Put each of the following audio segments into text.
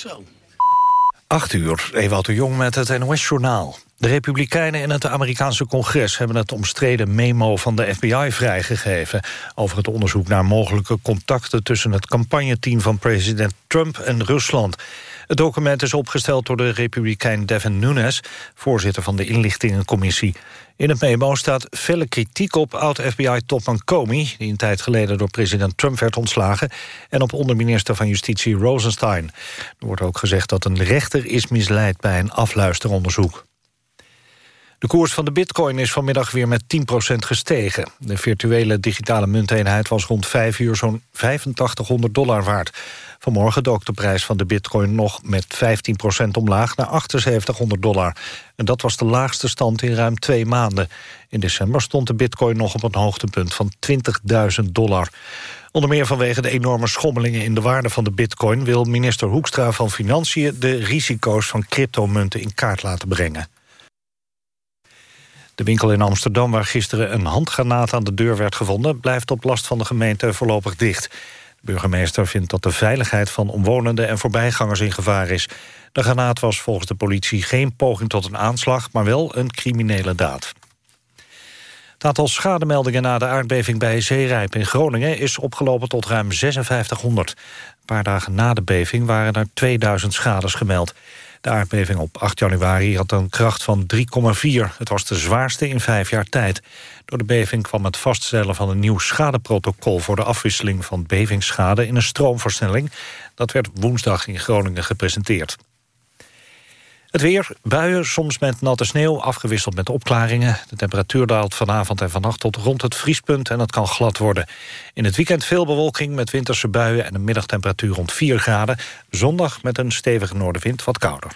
Zo. 8 uur, Ewout de Jong met het NOS-journaal. De Republikeinen in het Amerikaanse congres hebben het omstreden memo van de FBI vrijgegeven over het onderzoek naar mogelijke contacten tussen het campagneteam van president Trump en Rusland. Het document is opgesteld door de republikein Devin Nunes, voorzitter van de inlichtingencommissie. In het memo staat felle kritiek op oud-FBI-topman Comey... die een tijd geleden door president Trump werd ontslagen... en op onderminister van Justitie Rosenstein. Er wordt ook gezegd dat een rechter is misleid bij een afluisteronderzoek. De koers van de bitcoin is vanmiddag weer met 10% gestegen. De virtuele digitale munteenheid was rond 5 uur zo'n 8500 dollar waard. Vanmorgen dook de prijs van de bitcoin nog met 15% omlaag naar 7800 dollar. En dat was de laagste stand in ruim twee maanden. In december stond de bitcoin nog op een hoogtepunt van 20.000 dollar. Onder meer vanwege de enorme schommelingen in de waarde van de bitcoin... wil minister Hoekstra van Financiën de risico's van cryptomunten in kaart laten brengen. De winkel in Amsterdam, waar gisteren een handgranaat aan de deur werd gevonden... blijft op last van de gemeente voorlopig dicht. De burgemeester vindt dat de veiligheid van omwonenden en voorbijgangers in gevaar is. De granaat was volgens de politie geen poging tot een aanslag... maar wel een criminele daad. Het aantal schademeldingen na de aardbeving bij Zeerijp in Groningen... is opgelopen tot ruim 5600. Een paar dagen na de beving waren er 2000 schades gemeld. De aardbeving op 8 januari had een kracht van 3,4. Het was de zwaarste in vijf jaar tijd. Door de beving kwam het vaststellen van een nieuw schadeprotocol... voor de afwisseling van bevingsschade in een stroomversnelling. Dat werd woensdag in Groningen gepresenteerd. Het weer, buien, soms met natte sneeuw, afgewisseld met opklaringen. De temperatuur daalt vanavond en vannacht tot rond het vriespunt... en het kan glad worden. In het weekend veel bewolking met winterse buien... en een middagtemperatuur rond 4 graden. Zondag met een stevige noordenwind wat kouder.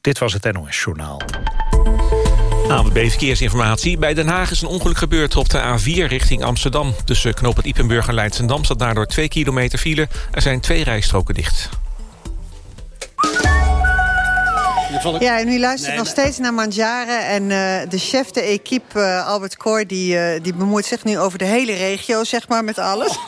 Dit was het NOS Journaal. ANWB Verkeersinformatie. Bij Den Haag is een ongeluk gebeurd op de A4 richting Amsterdam. Tussen Knoop het Ipenburg en Leidsendam staat daardoor 2 kilometer file. Er zijn twee rijstroken dicht. Ja, en u luistert nog steeds naar Mandjaren. En uh, de chef de equipe, uh, Albert Koor, die, uh, die bemoeit zich nu over de hele regio, zeg maar, met alles.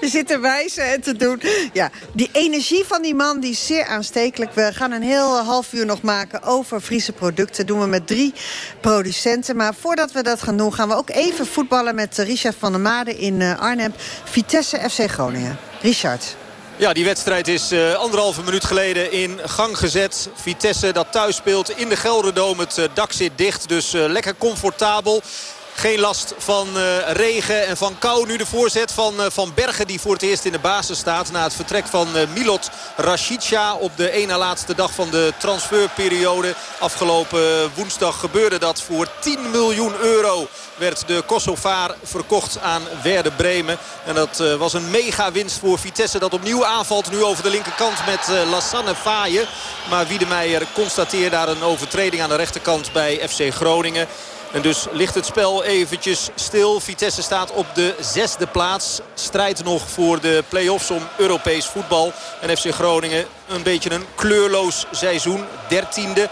Je zit te wijzen en te doen. Ja, die energie van die man, die is zeer aanstekelijk. We gaan een heel half uur nog maken over Friese producten. doen we met drie producenten. Maar voordat we dat gaan doen, gaan we ook even voetballen met Richard van der Made in Arnhem. Vitesse FC Groningen. Richard. Ja, die wedstrijd is uh, anderhalve minuut geleden in gang gezet. Vitesse dat thuis speelt in de Gelderdoom. Het uh, dak zit dicht, dus uh, lekker comfortabel. Geen last van uh, regen en van kou. Nu de voorzet van uh, Van Bergen die voor het eerst in de basis staat. Na het vertrek van uh, Milot Rashica op de ene laatste dag van de transferperiode. Afgelopen woensdag gebeurde dat voor 10 miljoen euro werd de Kosovaar verkocht aan Werder Bremen. En dat was een mega winst voor Vitesse dat opnieuw aanvalt. Nu over de linkerkant met Lassanne Faaien. Maar Wiedemeijer constateert daar een overtreding aan de rechterkant bij FC Groningen. En dus ligt het spel eventjes stil. Vitesse staat op de zesde plaats. Strijdt nog voor de play-offs om Europees voetbal. En FC Groningen een beetje een kleurloos seizoen. Dertiende.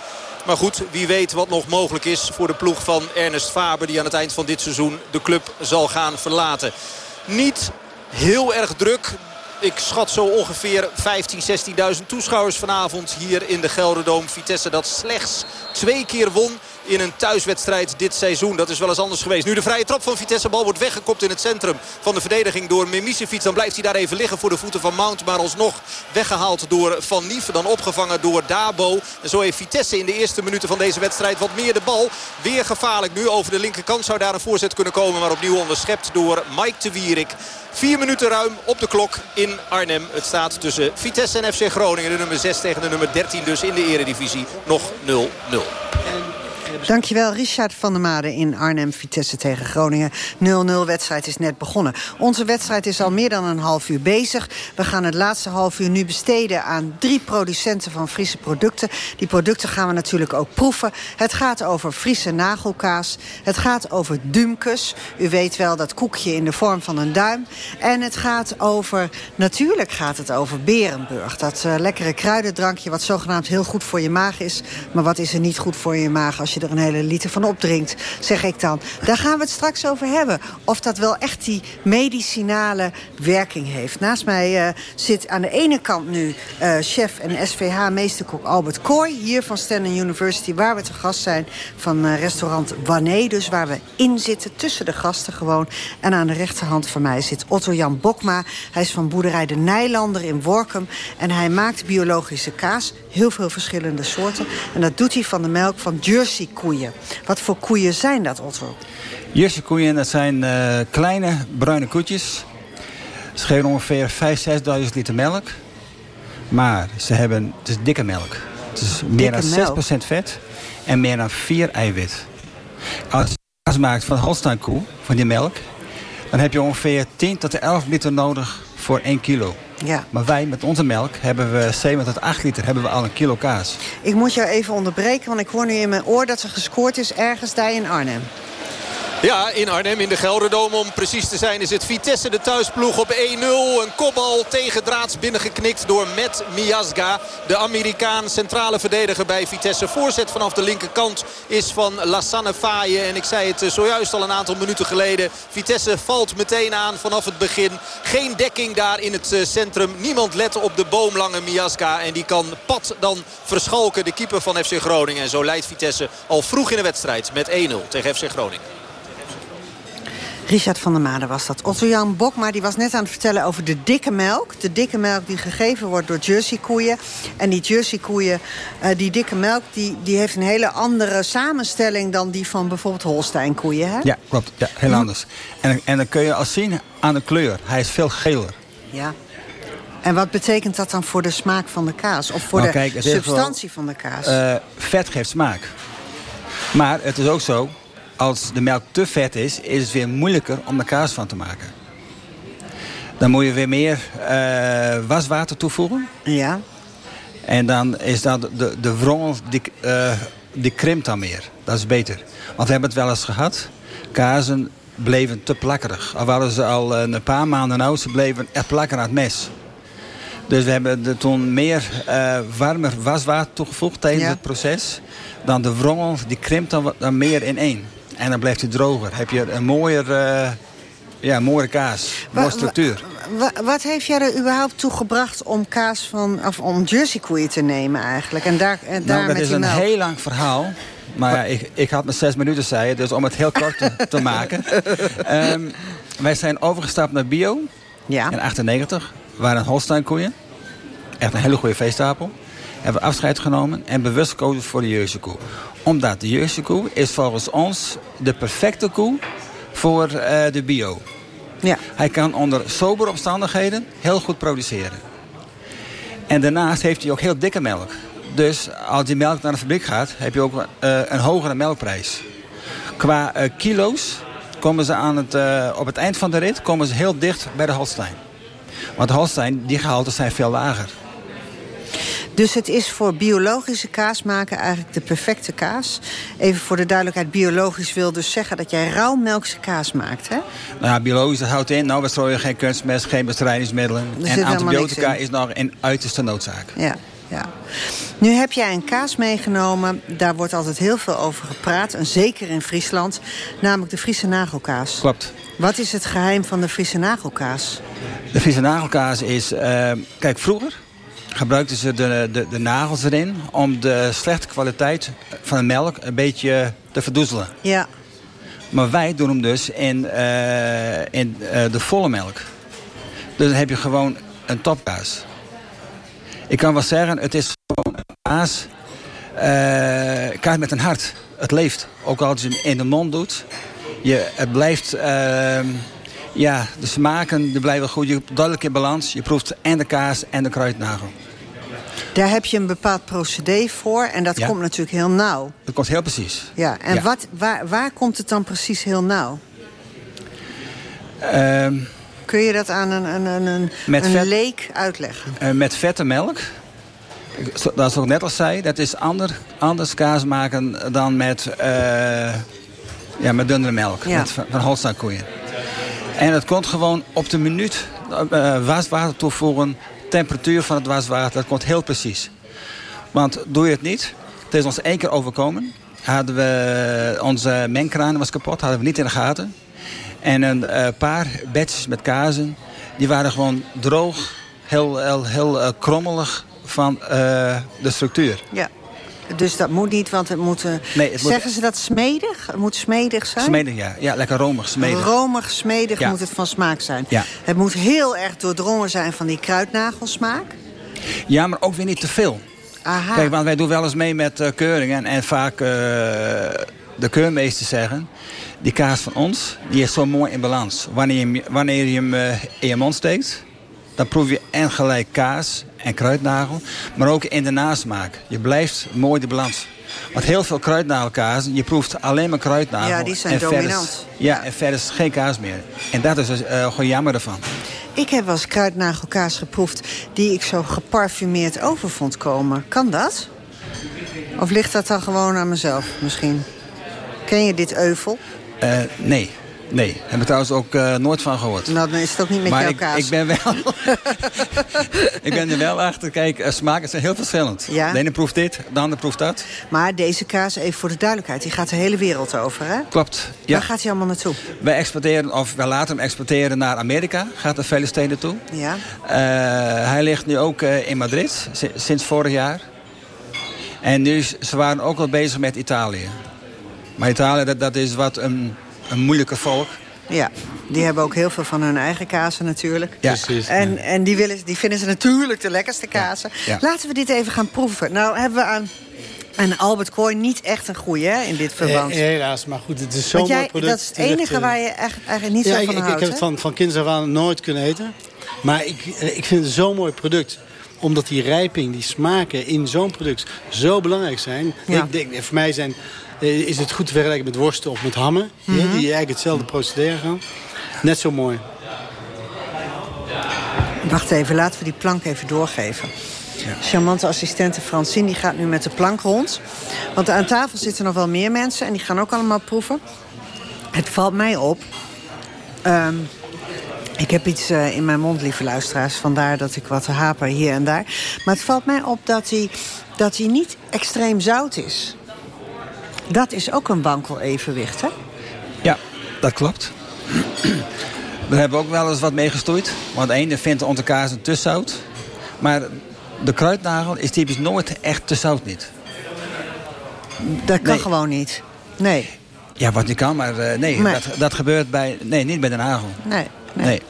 Maar goed, wie weet wat nog mogelijk is voor de ploeg van Ernest Faber... die aan het eind van dit seizoen de club zal gaan verlaten. Niet heel erg druk. Ik schat zo ongeveer 15.000, 16.000 toeschouwers vanavond hier in de Gelderdoom. Vitesse dat slechts twee keer won in een thuiswedstrijd dit seizoen. Dat is wel eens anders geweest. Nu de vrije trap van Vitesse. Bal wordt weggekopt in het centrum van de verdediging door Memisevic. Dan blijft hij daar even liggen voor de voeten van Mount. Maar alsnog weggehaald door Van Nief. Dan opgevangen door Dabo. En zo heeft Vitesse in de eerste minuten van deze wedstrijd wat meer de bal. Weer gevaarlijk nu over de linkerkant zou daar een voorzet kunnen komen. Maar opnieuw onderschept door Mike de Wierik. Vier minuten ruim op de klok in Arnhem. Het staat tussen Vitesse en FC Groningen. De nummer 6 tegen de nummer 13 dus in de eredivisie. Nog 0-0. Dankjewel, Richard van der Made in Arnhem. Vitesse tegen Groningen. 0-0 wedstrijd is net begonnen. Onze wedstrijd is al meer dan een half uur bezig. We gaan het laatste half uur nu besteden aan drie producenten van Friese producten. Die producten gaan we natuurlijk ook proeven. Het gaat over Friese nagelkaas. Het gaat over Dumkus. U weet wel, dat koekje in de vorm van een duim. En het gaat over, natuurlijk gaat het over Berenburg. Dat uh, lekkere kruidendrankje wat zogenaamd heel goed voor je maag is. Maar wat is er niet goed voor je maag als je er een hele liter van opdrinkt, zeg ik dan. Daar gaan we het straks over hebben. Of dat wel echt die medicinale werking heeft. Naast mij uh, zit aan de ene kant nu uh, chef en SVH-meesterkok Albert Kooi... hier van Stanton University, waar we te gast zijn van uh, restaurant Wanné. Dus waar we in zitten, tussen de gasten gewoon. En aan de rechterhand van mij zit Otto-Jan Bokma. Hij is van boerderij De Nijlander in Workum. En hij maakt biologische kaas, heel veel verschillende soorten. En dat doet hij van de melk van Jersey koeien. Wat voor koeien zijn dat, Otto? Jersey koeien, dat zijn uh, kleine bruine koetjes. Ze geven ongeveer 5.000, 6.000 liter melk. Maar ze hebben, het is dikke melk. Het is meer dan 6% vet en meer dan 4 eiwit. Als je kaas maakt van Holstein koe, van die melk... dan heb je ongeveer 10 tot 11 liter nodig voor 1 kilo. Ja. Maar wij met onze melk hebben we 7 tot 8 liter hebben we al een kilo kaas. Ik moet jou even onderbreken, want ik hoor nu in mijn oor dat er gescoord is ergens daar in Arnhem. Ja, in Arnhem, in de Gelderdoom om precies te zijn... is het Vitesse de thuisploeg op 1-0. Een kopbal tegen draads binnengeknikt door Met Miasga. De Amerikaan centrale verdediger bij Vitesse. Voorzet vanaf de linkerkant is van Lassane Faye. En ik zei het zojuist al een aantal minuten geleden. Vitesse valt meteen aan vanaf het begin. Geen dekking daar in het eh, centrum. Niemand let op de boomlange Miasga. En die kan pad dan verschalken, de keeper van FC Groningen. En zo leidt Vitesse al vroeg in de wedstrijd met 1-0 tegen FC Groningen. Richard van der Made was dat. Otto-Jan Bokma die was net aan het vertellen over de dikke melk. De dikke melk die gegeven wordt door Jersey-koeien. En die Jersey-koeien, uh, die dikke melk... Die, die heeft een hele andere samenstelling... dan die van bijvoorbeeld Holstein-koeien, hè? Ja, klopt. Ja, heel anders. En, en dan kun je al zien aan de kleur. Hij is veel geler. Ja. En wat betekent dat dan voor de smaak van de kaas? Of voor nou, de substantie van de kaas? Uh, vet geeft smaak. Maar het is ook zo als de melk te vet is, is het weer moeilijker om er kaas van te maken. Dan moet je weer meer uh, waswater toevoegen. Ja. En dan is dat de, de wrongel, die, uh, die krimpt dan meer. Dat is beter. Want we hebben het wel eens gehad. Kazen bleven te plakkerig. Al waren ze al een paar maanden oud, ze bleven echt plakken aan het mes. Dus we hebben er toen meer uh, warmer waswater toegevoegd tijdens ja. het proces. Dan de wrongel, die krimpt dan, dan meer in één. En dan blijft hij droger. Heb je een mooier, uh, ja, mooie kaas. Mooie structuur. Wat heeft jij er überhaupt toe gebracht om kaas van, of om Jersey koeien te nemen eigenlijk? En daar, en daar nou, dat met is een melk. heel lang verhaal. Maar ja, ik, ik had me zes minuten, zei je, dus om het heel kort te, te maken. Um, wij zijn overgestapt naar bio ja. in 98. We waren Holstein koeien. Echt een hele goede veestapel. Hebben we afscheid genomen en bewust gekozen voor de Jersey koe omdat de Jersey koe is volgens ons de perfecte koe voor uh, de bio. Ja. Hij kan onder sobere omstandigheden heel goed produceren. En daarnaast heeft hij ook heel dikke melk. Dus als die melk naar de fabriek gaat, heb je ook uh, een hogere melkprijs. Qua uh, kilo's komen ze aan het, op het eind van de rit komen ze heel dicht bij de Holstein. Want de Holstein, die gehalten zijn veel lager. Dus het is voor biologische kaas maken eigenlijk de perfecte kaas. Even voor de duidelijkheid, biologisch wil dus zeggen... dat jij rauwmelkse kaas maakt, hè? Nou ja, biologisch, dat houdt in. Nou, we strooien geen kunstmest, geen bestrijdingsmiddelen. En antibiotica is nog een uiterste noodzaak. Ja. Ja. Nu heb jij een kaas meegenomen. Daar wordt altijd heel veel over gepraat. En zeker in Friesland. Namelijk de Friese nagelkaas. Klopt. Wat is het geheim van de Friese nagelkaas? De Friese nagelkaas is... Uh, kijk, vroeger gebruikten ze de, de, de, nagels erin... om de slechte kwaliteit van de melk een beetje te verdoezelen. Ja. Maar wij doen hem dus in, uh, in uh, de volle melk. Dus dan heb je gewoon een topkaas. Ik kan wel zeggen, het is gewoon een kaas... Uh, kaas met een hart. Het leeft. Ook als je hem in de mond doet. Je, het blijft... ja, de smaken die blijven goed. Je hebt duidelijk in balans. Je proeft en de kaas en de kruidnagel. Daar heb je een bepaald procedé voor. En dat Ja. komt natuurlijk heel nauw. Dat komt heel precies. Ja, en Ja. Wat, waar, waar komt het dan precies heel nauw? Ehm, Kun je dat aan een, een, een, een, vet- leek uitleggen? eh, met vette melk. Dat is ook net al zei. Dat is ander, anders kaas maken dan met, eh, ja, met dunnere melk. Ja. Met, van van Holsteinkoeien. En het komt gewoon op de minuut eh, waswater toevoegen. Temperatuur van het waswater. Dat komt heel precies. Want doe je het niet. Het is ons één keer overkomen. hadden we onze mengkraan was kapot, hadden we niet in de gaten. En een paar batches met kazen, die waren gewoon droog, heel, heel, heel krommelig van de structuur. Ja. Dus dat moet niet, want het moet... Nee, het zeggen ze dat smedig? Het moet smedig zijn? Smedig, ja. Ja, lekker romig, smedig. Romig, smedig moet het van smaak zijn. Ja. Het moet heel erg doordrongen zijn van die kruidnagelsmaak. Ja, maar ook weer niet te veel. Aha. Kijk, want wij doen wel eens mee met uh, keuringen. En vaak uh, de keurmeesters zeggen... die kaas van ons, die is zo mooi in balans. Wanneer je, wanneer je hem uh, in je mond steekt... dan proef je en gelijk kaas en kruidnagel. Maar ook in de nasmaak. Je blijft mooi de balans. Want heel veel kruidnagelkaas, je proeft alleen maar kruidnagel. Ja, die zijn en dominant. Ja, en verder is geen kaas meer. En dat is uh, gewoon jammer ervan. Ik heb wel eens kruidnagelkaas geproefd... die ik zo geparfumeerd over vond komen. Kan dat? Of ligt dat dan gewoon aan mezelf misschien? Ken je dit euvel? Uh, nee. Nee, heb ik trouwens ook uh, nooit van gehoord. Nou, dan is het ook niet met maar jouw ik, kaas. ik ben wel... ik ben er wel achter. Kijk, uh, smaken zijn heel verschillend. Ja? De ene proeft dit, de andere proeft dat. Maar deze kaas, even voor de duidelijkheid... die gaat de hele wereld over, hè? Klopt, ja. Waar gaat hij allemaal naartoe? Wij exporteren, of wij laten hem exporteren naar Amerika. Gaat er vele steden toe. Ja. Uh, hij ligt nu ook in Madrid, sinds vorig jaar. En nu, ze waren ook al bezig met Italië. Maar Italië, dat, dat is wat een een moeilijke volk. Ja, die hebben ook heel veel van hun eigen kazen natuurlijk. Ja. Precies. En, en die, willen, die vinden ze natuurlijk de lekkerste kazen. Ja. Laten we dit even gaan proeven. Nou hebben we aan, aan Albert Kooi niet echt een goeie hè, in dit verband. Eh, helaas, maar goed, het is zo'n Want jij, mooi product. dat is het enige waar je echt, eigenlijk niet ja, zo van ik, houdt. ik heb het van, van kinds af aan nooit kunnen eten. Maar ik, ik vind het zo'n mooi product omdat die rijping, die smaken in zo'n product zo belangrijk zijn. Ja. Ik denk, voor mij zijn, is het goed te vergelijken met worsten of met hammen. Mhm. ja, die eigenlijk hetzelfde procedure gaan. Net zo mooi. Wacht even, laten we die plank even doorgeven. Charmante assistente Francine die gaat nu met de plank rond. Want aan tafel zitten nog wel meer mensen en die gaan ook allemaal proeven. Het valt mij op. ehm, ik heb iets uh, in mijn mond, lieve luisteraars. Vandaar dat ik wat haper hier en daar. Maar het valt mij op dat hij, dat hij niet extreem zout is. Dat is ook een wankel evenwicht, hè? Ja, dat klopt. We hebben ook wel eens wat meegestoeid. Want de ene vindt onze kaas te zout. Maar de kruidnagel is typisch nooit echt te zout niet. Dat kan Nee. gewoon niet. Nee, Ja, wat niet kan, maar uh, nee. Dat, dat gebeurt bij... Nee, niet bij de nagel. nee, nee. Nee.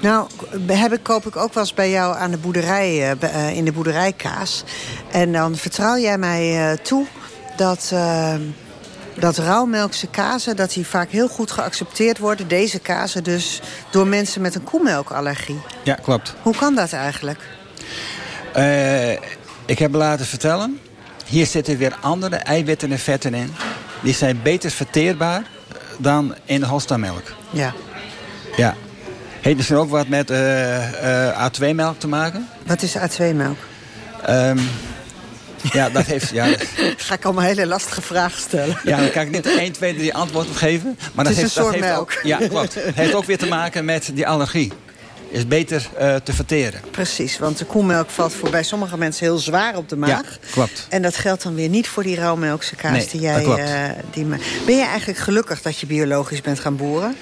Nou, heb ik, koop ik ook wel eens bij jou aan de boerderij, eh, eh, in de boerderij kaas. En dan vertrouw jij mij eh, toe dat, eh, dat rauwmelkse kazen... dat die vaak heel goed geaccepteerd worden, deze kazen dus... door mensen met een koemelkallergie. Ja, klopt. Hoe kan dat eigenlijk? Eh, ik heb laten vertellen... Hier zitten weer andere eiwitten en vetten in. Die zijn beter verteerbaar dan in de Holstein-melk. Ja. Ja. Heeft misschien ook wat met eh, eh, A2-melk te maken? Wat is A2-melk? Ehm, ja, dat heeft... Ja, Ga ik allemaal hele lastige vragen stellen. ja, daar kan ik niet 1, 2, 3 antwoord op geven. Maar Het dat is heeft, een dat soort heeft melk. Ook, ja, klopt. Het heeft ook weer te maken met die allergie. Is beter eh, te verteren. Precies, want de koemelk valt voor bij sommige mensen heel zwaar op de maag. Ja, klopt. En dat geldt dan weer niet voor die rauwmelkse kaas Nee, die jij... dat die ma- ben je eigenlijk gelukkig dat je biologisch bent gaan boeren?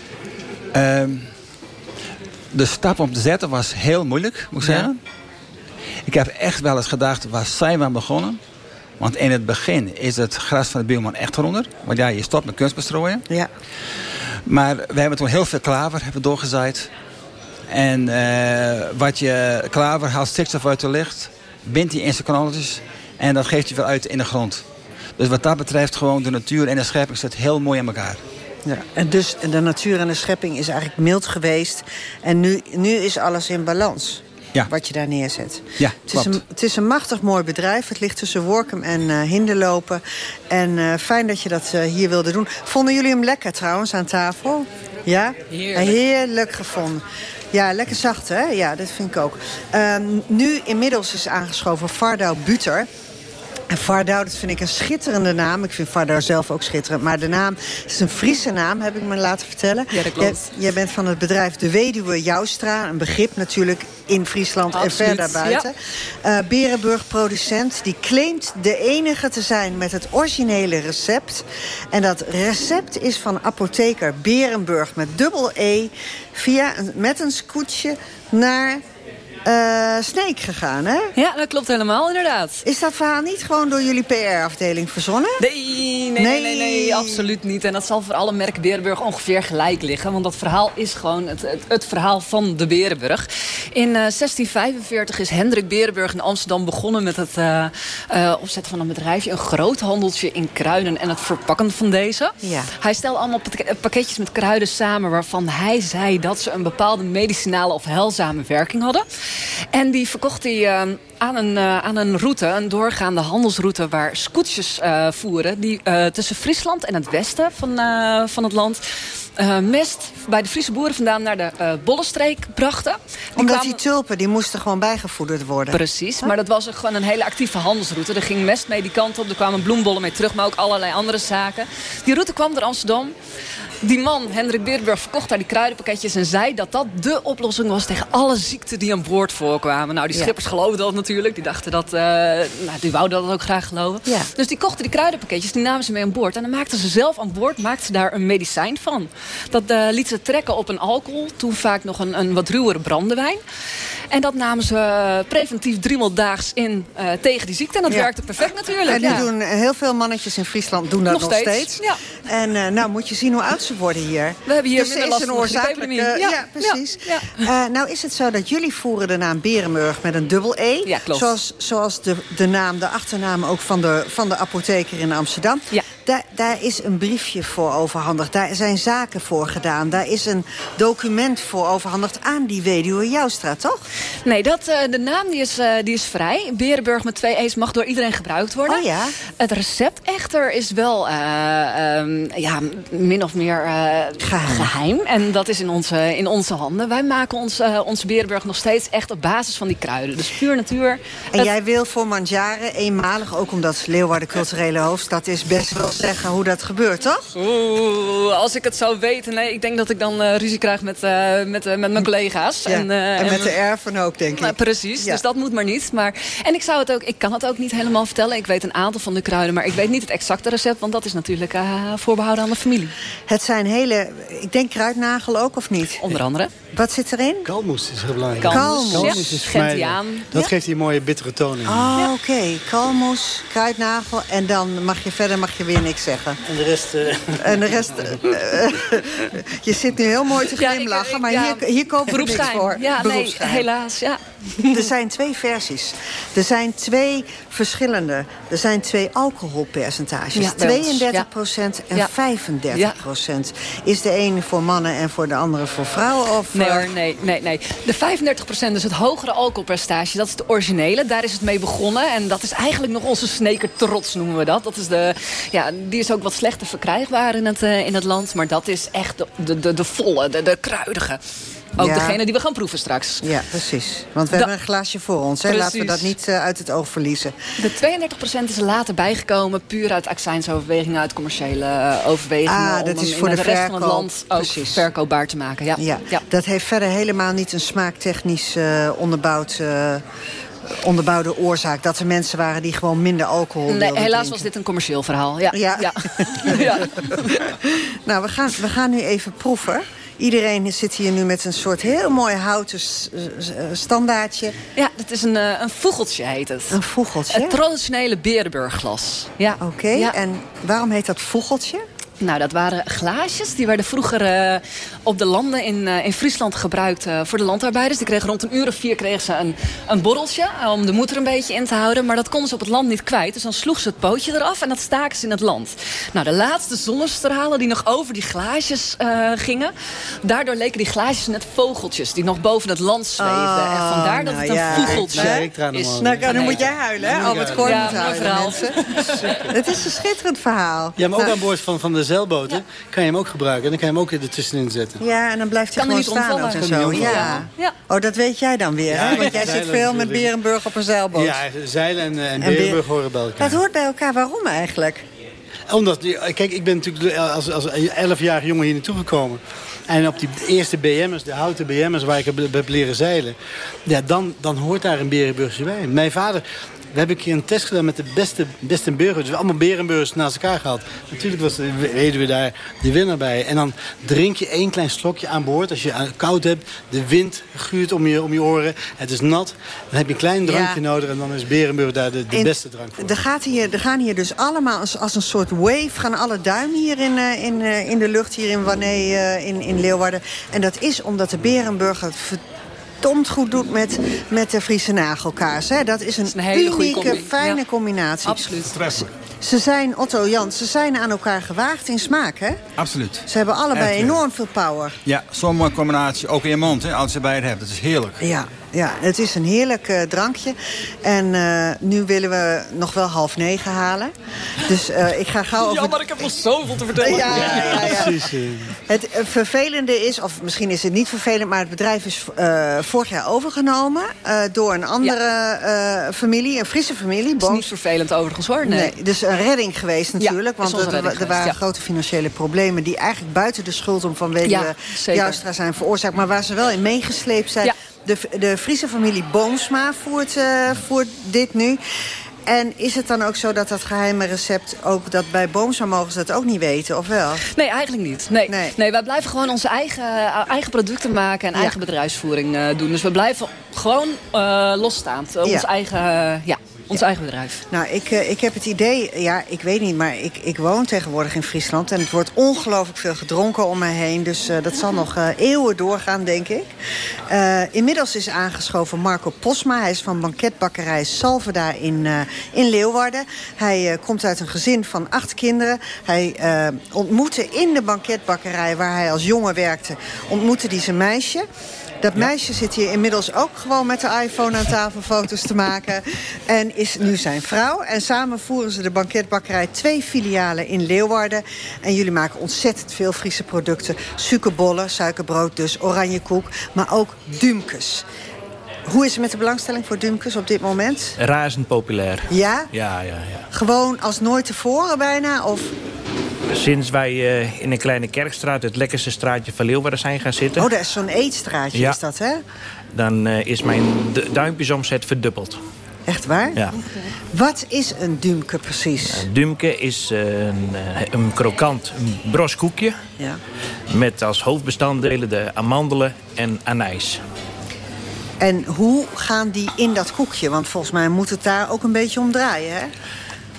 Ehm, de stap om te zetten was heel moeilijk, moet ik Ja. zeggen. Ik heb echt wel eens gedacht, waar zijn we aan begonnen? Want in het begin is het gras van de buurman echt eronder. Want ja, je stopt met kunstbestrooien. Ja. Maar we hebben toen heel veel klaver hebben doorgezaaid. En eh, wat je klaver haalt stikstof uit de lucht, bindt die in zijn knolletjes en dat geeft je weer uit in de grond. Dus wat dat betreft gewoon de natuur en de schepping zit heel mooi in elkaar. ja. En dus de natuur en de schepping is eigenlijk mild geweest. En nu, nu is alles in balans. Ja. Wat je daar neerzet. Ja, het, is een, het is een machtig mooi bedrijf. Het ligt tussen Workum en eh Hinderlopen. En eh, fijn dat je dat eh, hier wilde doen. Vonden jullie hem lekker trouwens aan tafel? Ja? Heerlijk. Heerlijk gevonden. Ja, lekker zacht hè? Ja, dat vind ik ook. Ehm, nu inmiddels is aangeschoven Fardau Buter. En Vardau, dat vind ik een schitterende naam. Ik vind Vardau zelf ook schitterend. Maar de naam is een Friese naam, heb ik me laten vertellen. Ja, dat klopt. Jij, bent van het bedrijf De Weduwe Joustra. Een begrip natuurlijk in Friesland en ver daarbuiten. Ja. Uh, Berenburg producent, die claimt de enige te zijn met het originele recept. En dat recept is van apotheker Berenburg met dubbel E... Via, met een scootje naar uh, Sneek gegaan, hè? Ja, dat klopt helemaal, inderdaad. Is dat verhaal niet gewoon door jullie PR-afdeling verzonnen? Nee nee, nee nee, nee, absoluut niet. En dat zal voor alle merken Berenburg ongeveer gelijk liggen. Want dat verhaal is gewoon het, het, het verhaal van de Berenburg. In uh, 1645 is Hendrik Berenburg in Amsterdam begonnen met het uh, opzetten van een bedrijfje. Een groot handeltje in kruiden en het verpakken van deze. Ja. Hij stelde allemaal pakketjes met kruiden samen... waarvan hij zei dat ze een bepaalde medicinale of heilzame werking hadden. En die verkocht hij uh, aan, een, uh, aan een route, een doorgaande handelsroute... waar scootjes uh, voeren die tussen Friesland en het westen van, van het land... mest bij de Friese boeren vandaan naar de Bollenstreek brachten. Die Omdat kwamen... die tulpen, die moesten gewoon bijgevoederd worden. Precies, maar dat was gewoon een hele actieve handelsroute. Er ging mest mee die kant op, er kwamen bloembollen mee terug... maar ook allerlei andere zaken. Die route kwam door Amsterdam. Die man, Hendrik Beerdenburg, verkocht daar die kruidenpakketjes... en zei dat dat de oplossing was tegen alle ziekten die aan boord voorkwamen. Nou, die schippers ja. geloofden dat natuurlijk. Die dachten dat... Uh, nou, die wouden dat ook graag geloven. Ja. Dus die kochten die kruidenpakketjes, die namen ze mee aan boord. En dan maakten ze zelf aan boord maakten ze daar een medicijn van. Dat uh, liet ze trekken op een alcohol. Toen vaak nog een, een wat ruwere brandewijn. En dat namen ze preventief driemaal daags in uh, tegen die ziekte. En dat ja. werkte perfect natuurlijk. En die doen, heel veel mannetjes in Friesland doen dat nog, nog steeds. steeds. Ja. En uh, nou moet je zien hoe oud ze worden hier. We hebben hier dus minder is last een oorzakelijke... ja. ja, precies. Ja. Uh, nou is het zo dat jullie voeren de naam Berenburg met een dubbel E. Ja, klopt. Zoals, zoals de, de naam, de achternaam ook van de, van de apotheker in Amsterdam. Ja. Daar, daar is een briefje voor overhandigd. Daar zijn zaken voor gedaan. Daar is een document voor overhandigd aan die weduwe Joustra, toch? Nee, dat, uh, de naam die is, uh, die is vrij. Berenburg met twee E's mag door iedereen gebruikt worden. Oh ja? Het recept echter is wel uh, um, ja, min of meer geheim. geheim. En dat is in onze, in onze handen. Wij maken ons, onze Berenburg nog steeds echt op basis van die kruiden. Dus puur natuur. En het... jij wil voor Mandjaren eenmalig, ook omdat Leeuwarden culturele hoofdstad is... best wel zeggen hoe dat gebeurt, toch? Oeh, als ik het zou weten. Nee, ik denk dat ik dan uh, ruzie krijg met, uh, met, uh, met mijn collega's. Ja. En, en, met en, de erfen ook, denk ik. precies, ja. dus dat moet maar niet. Maar, en ik, zou het ook, ik kan het ook niet helemaal vertellen. Ik weet een aantal van de kruiden, maar ik weet niet het exacte recept. Want dat is natuurlijk voorbehouden aan de familie. Het zijn hele, ik denk kruidnagel ook, of niet? Onder andere. Wat zit erin? Kalmoes is heel belangrijk. Kalmoes, Kalmoes ja. is Gentiaan. Dat ja? geeft die mooie bittere toon in. Oh, ja. oké. Okay. Kalmoes, kruidnagel. En dan mag je verder mag je weer niks zeggen. En de rest... Uh... En de rest... Uh, je zit nu heel mooi te glimlachen, ja, maar hier, hier kopen we niks voor. Ja, nee, helaas, ja. Er zijn twee versies. Er zijn twee verschillende. Er zijn twee alcoholpercentages. Ja, 32 procent en ja. 35 procent. Is de ene voor mannen en voor de andere voor vrouwen? Of, nee hoor, nee, nee, nee. De 35 procent, dus het hogere alcoholpercentage, dat is de originele. Daar is het mee begonnen. En dat is eigenlijk nog onze sneker trots, noemen we dat. dat is de, ja, die is ook wat slechter verkrijgbaar in het, uh, in het land. Maar dat is echt de, de, de, volle, de, de kruidige. Ook Ja. degene die we gaan proeven straks. Ja, precies. Want we Da- hebben een glaasje voor ons. Hè? Laten we dat niet uh, uit het oog verliezen. De 32% is er later bijgekomen. Puur uit accijnsoverwegingen, uit commerciële uh, overwegingen. Ah, dat om is voor de de rest van het verkoop. land ook Precies. verkoopbaar te maken. Ja. Ja. Ja. Dat heeft verder helemaal niet een smaaktechnisch uh, onderbouwd... Uh, onderbouwde oorzaak. Dat er mensen waren die gewoon minder alcohol Nee, helaas drinken. was dit een commercieel verhaal. Ja. Ja. ja. ja. Nou, we gaan, we gaan nu even proeven. Iedereen zit hier nu met een soort heel mooi houten standaardje. Ja, dat is een, uh, een voegeltje heet het. Een vogeltje. Het traditionele Berenburgglas. Ja. Oké, Ja. en waarom heet dat vogeltje? Nou, dat waren glaasjes. Die werden vroeger uh, op de landen in, uh, in Friesland gebruikt uh, voor de landarbeiders. Die kregen rond een uur of vier kregen ze een, een borreltje om de moed er een beetje in te houden. Maar dat konden ze op het land niet kwijt. Dus dan sloegen ze het pootje eraf en dat staken ze in het land. Nou, de laatste zonnestralen die nog over die glaasjes gingen. Daardoor leken die glaasjes net vogeltjes die nog boven het land zweefden. Oh, en vandaar dat nou het een ja. vogeltje ik is. Nou, dan Nee. moet jij huilen, hè? Ja, Albert ja. Koorn Ja, moet huilen, verhaal. Het is een schitterend verhaal. Ja, maar ook Nou, aan boord van, van de zeilboten kan je hem ook gebruiken. En dan kan je hem ook er tussenin zetten. Ja, en dan blijft hij gewoon staan ook en zo. Ja. ja. Oh, dat weet jij dan weer, hè? Want jij zit veel met Berenburg op een zeilboot. Ja, zeilen en, en, Berenburg horen bij elkaar. Dat hoort bij elkaar. Waarom eigenlijk? Omdat, kijk, ik ben natuurlijk als, als 11-jarige jongen hier naartoe gekomen. En op die eerste BM'ers, de houten BM'ers waar ik heb, leren zeilen... Ja, dan, dan hoort daar een Berenburgse bij. Mijn vader we hebben een keer een test gedaan met de beste, beste burgers. Dus allemaal berenburgers naast elkaar gehad. Natuurlijk was, weten we daar de winnaar bij. En dan drink je één klein slokje aan boord. Als je koud hebt, de wind guurt om je, om je oren. Het is nat. Dan heb je een klein drankje nodig. En dan is Berenburg daar de, de beste drank voor. Er, gaat hier, er gaan hier dus allemaal als, als een soort wave... gaan alle duimen hier in, uh, in, uh, in de lucht hier in Wanné, uh, in, in Leeuwarden. En dat is omdat de Berenburg het verdomd goed doet met, met de Friese nagelkaas. Hè. Dat is een, unieke, fijne combinatie. Absoluut. Ze zijn, Otto Jans, ze zijn aan elkaar gewaagd in smaak, hè? Absoluut. Ze hebben allebei enorm veel power. Ja, zo'n mooie combinatie. Ook in je mond, hè, als je bij het hebt. Dat is heerlijk. Ja, ja, het is een heerlijk uh, drankje. En uh, nu willen we nog wel half negen halen. Dus uh, ik ga gauw over... Ja, maar ik heb nog zoveel te vertellen. Ja, ja, ja, ja. Precies. Het vervelende is, of misschien is het niet vervelend... maar het bedrijf is vorig jaar overgenomen... door een andere familie, een Friese familie. Het is niet vervelend overigens hoor, nee. nee dus een redding geweest natuurlijk. want er, er, waren grote financiële problemen... die eigenlijk buiten de schuld om van Weduwe Joustra zijn veroorzaakt... maar waar ze wel in meegesleept zijn de, de Friese familie Boomsma voert, uh, voert dit nu. En is het dan ook zo dat dat geheime recept... ook dat bij Boomsma mogen ze dat ook niet weten, of wel? Nee, eigenlijk niet. Nee, nee. nee wij blijven gewoon onze eigen, eh, eigen producten maken... en eigen bedrijfsvoering uh, doen. Dus we blijven gewoon uh, losstaand. Ons eigen... ja ons eigen bedrijf. Nou, ik, uh, ik heb het idee, ja, ik weet niet, maar ik, ik woon tegenwoordig in Friesland... en het wordt ongelooflijk veel gedronken om me heen. Dus uh, dat zal nog uh, eeuwen doorgaan, denk ik. inmiddels is aangeschoven Marco Posma. Hij is van banketbakkerij Salveda in, in Leeuwarden. Hij komt uit een gezin van acht kinderen. Hij ontmoette in de banketbakkerij waar hij als jongen werkte... ontmoette hij zijn meisje... Dat meisje zit hier inmiddels ook gewoon met de iPhone aan tafel foto's te maken. En is nu zijn vrouw. En samen voeren ze de banketbakkerij twee filialen in Leeuwarden. En jullie maken ontzettend veel Friese producten. Suikerbollen, suikerbrood dus, oranje koek. Maar ook dumkes. Hoe is het met de belangstelling voor Dumkes op dit moment? Razend populair. Ja? Ja, ja, ja. Gewoon als nooit tevoren bijna? Of... Sinds wij uh, in een kleine kerkstraat, het lekkerste straatje van Leeuwarden zijn gaan zitten. Oh, dat is zo'n eetstraatje ja. is dat, hè? Dan uh, is mijn duimpjesomzet verdubbeld. Echt waar? Ja. Wat is een dumke precies? Een dumke is een, een krokant een broskoekje. Ja. Met als hoofdbestanddelen de amandelen en anijs. En hoe gaan die in dat koekje? Want volgens mij moet het daar ook een beetje om draaien, hè?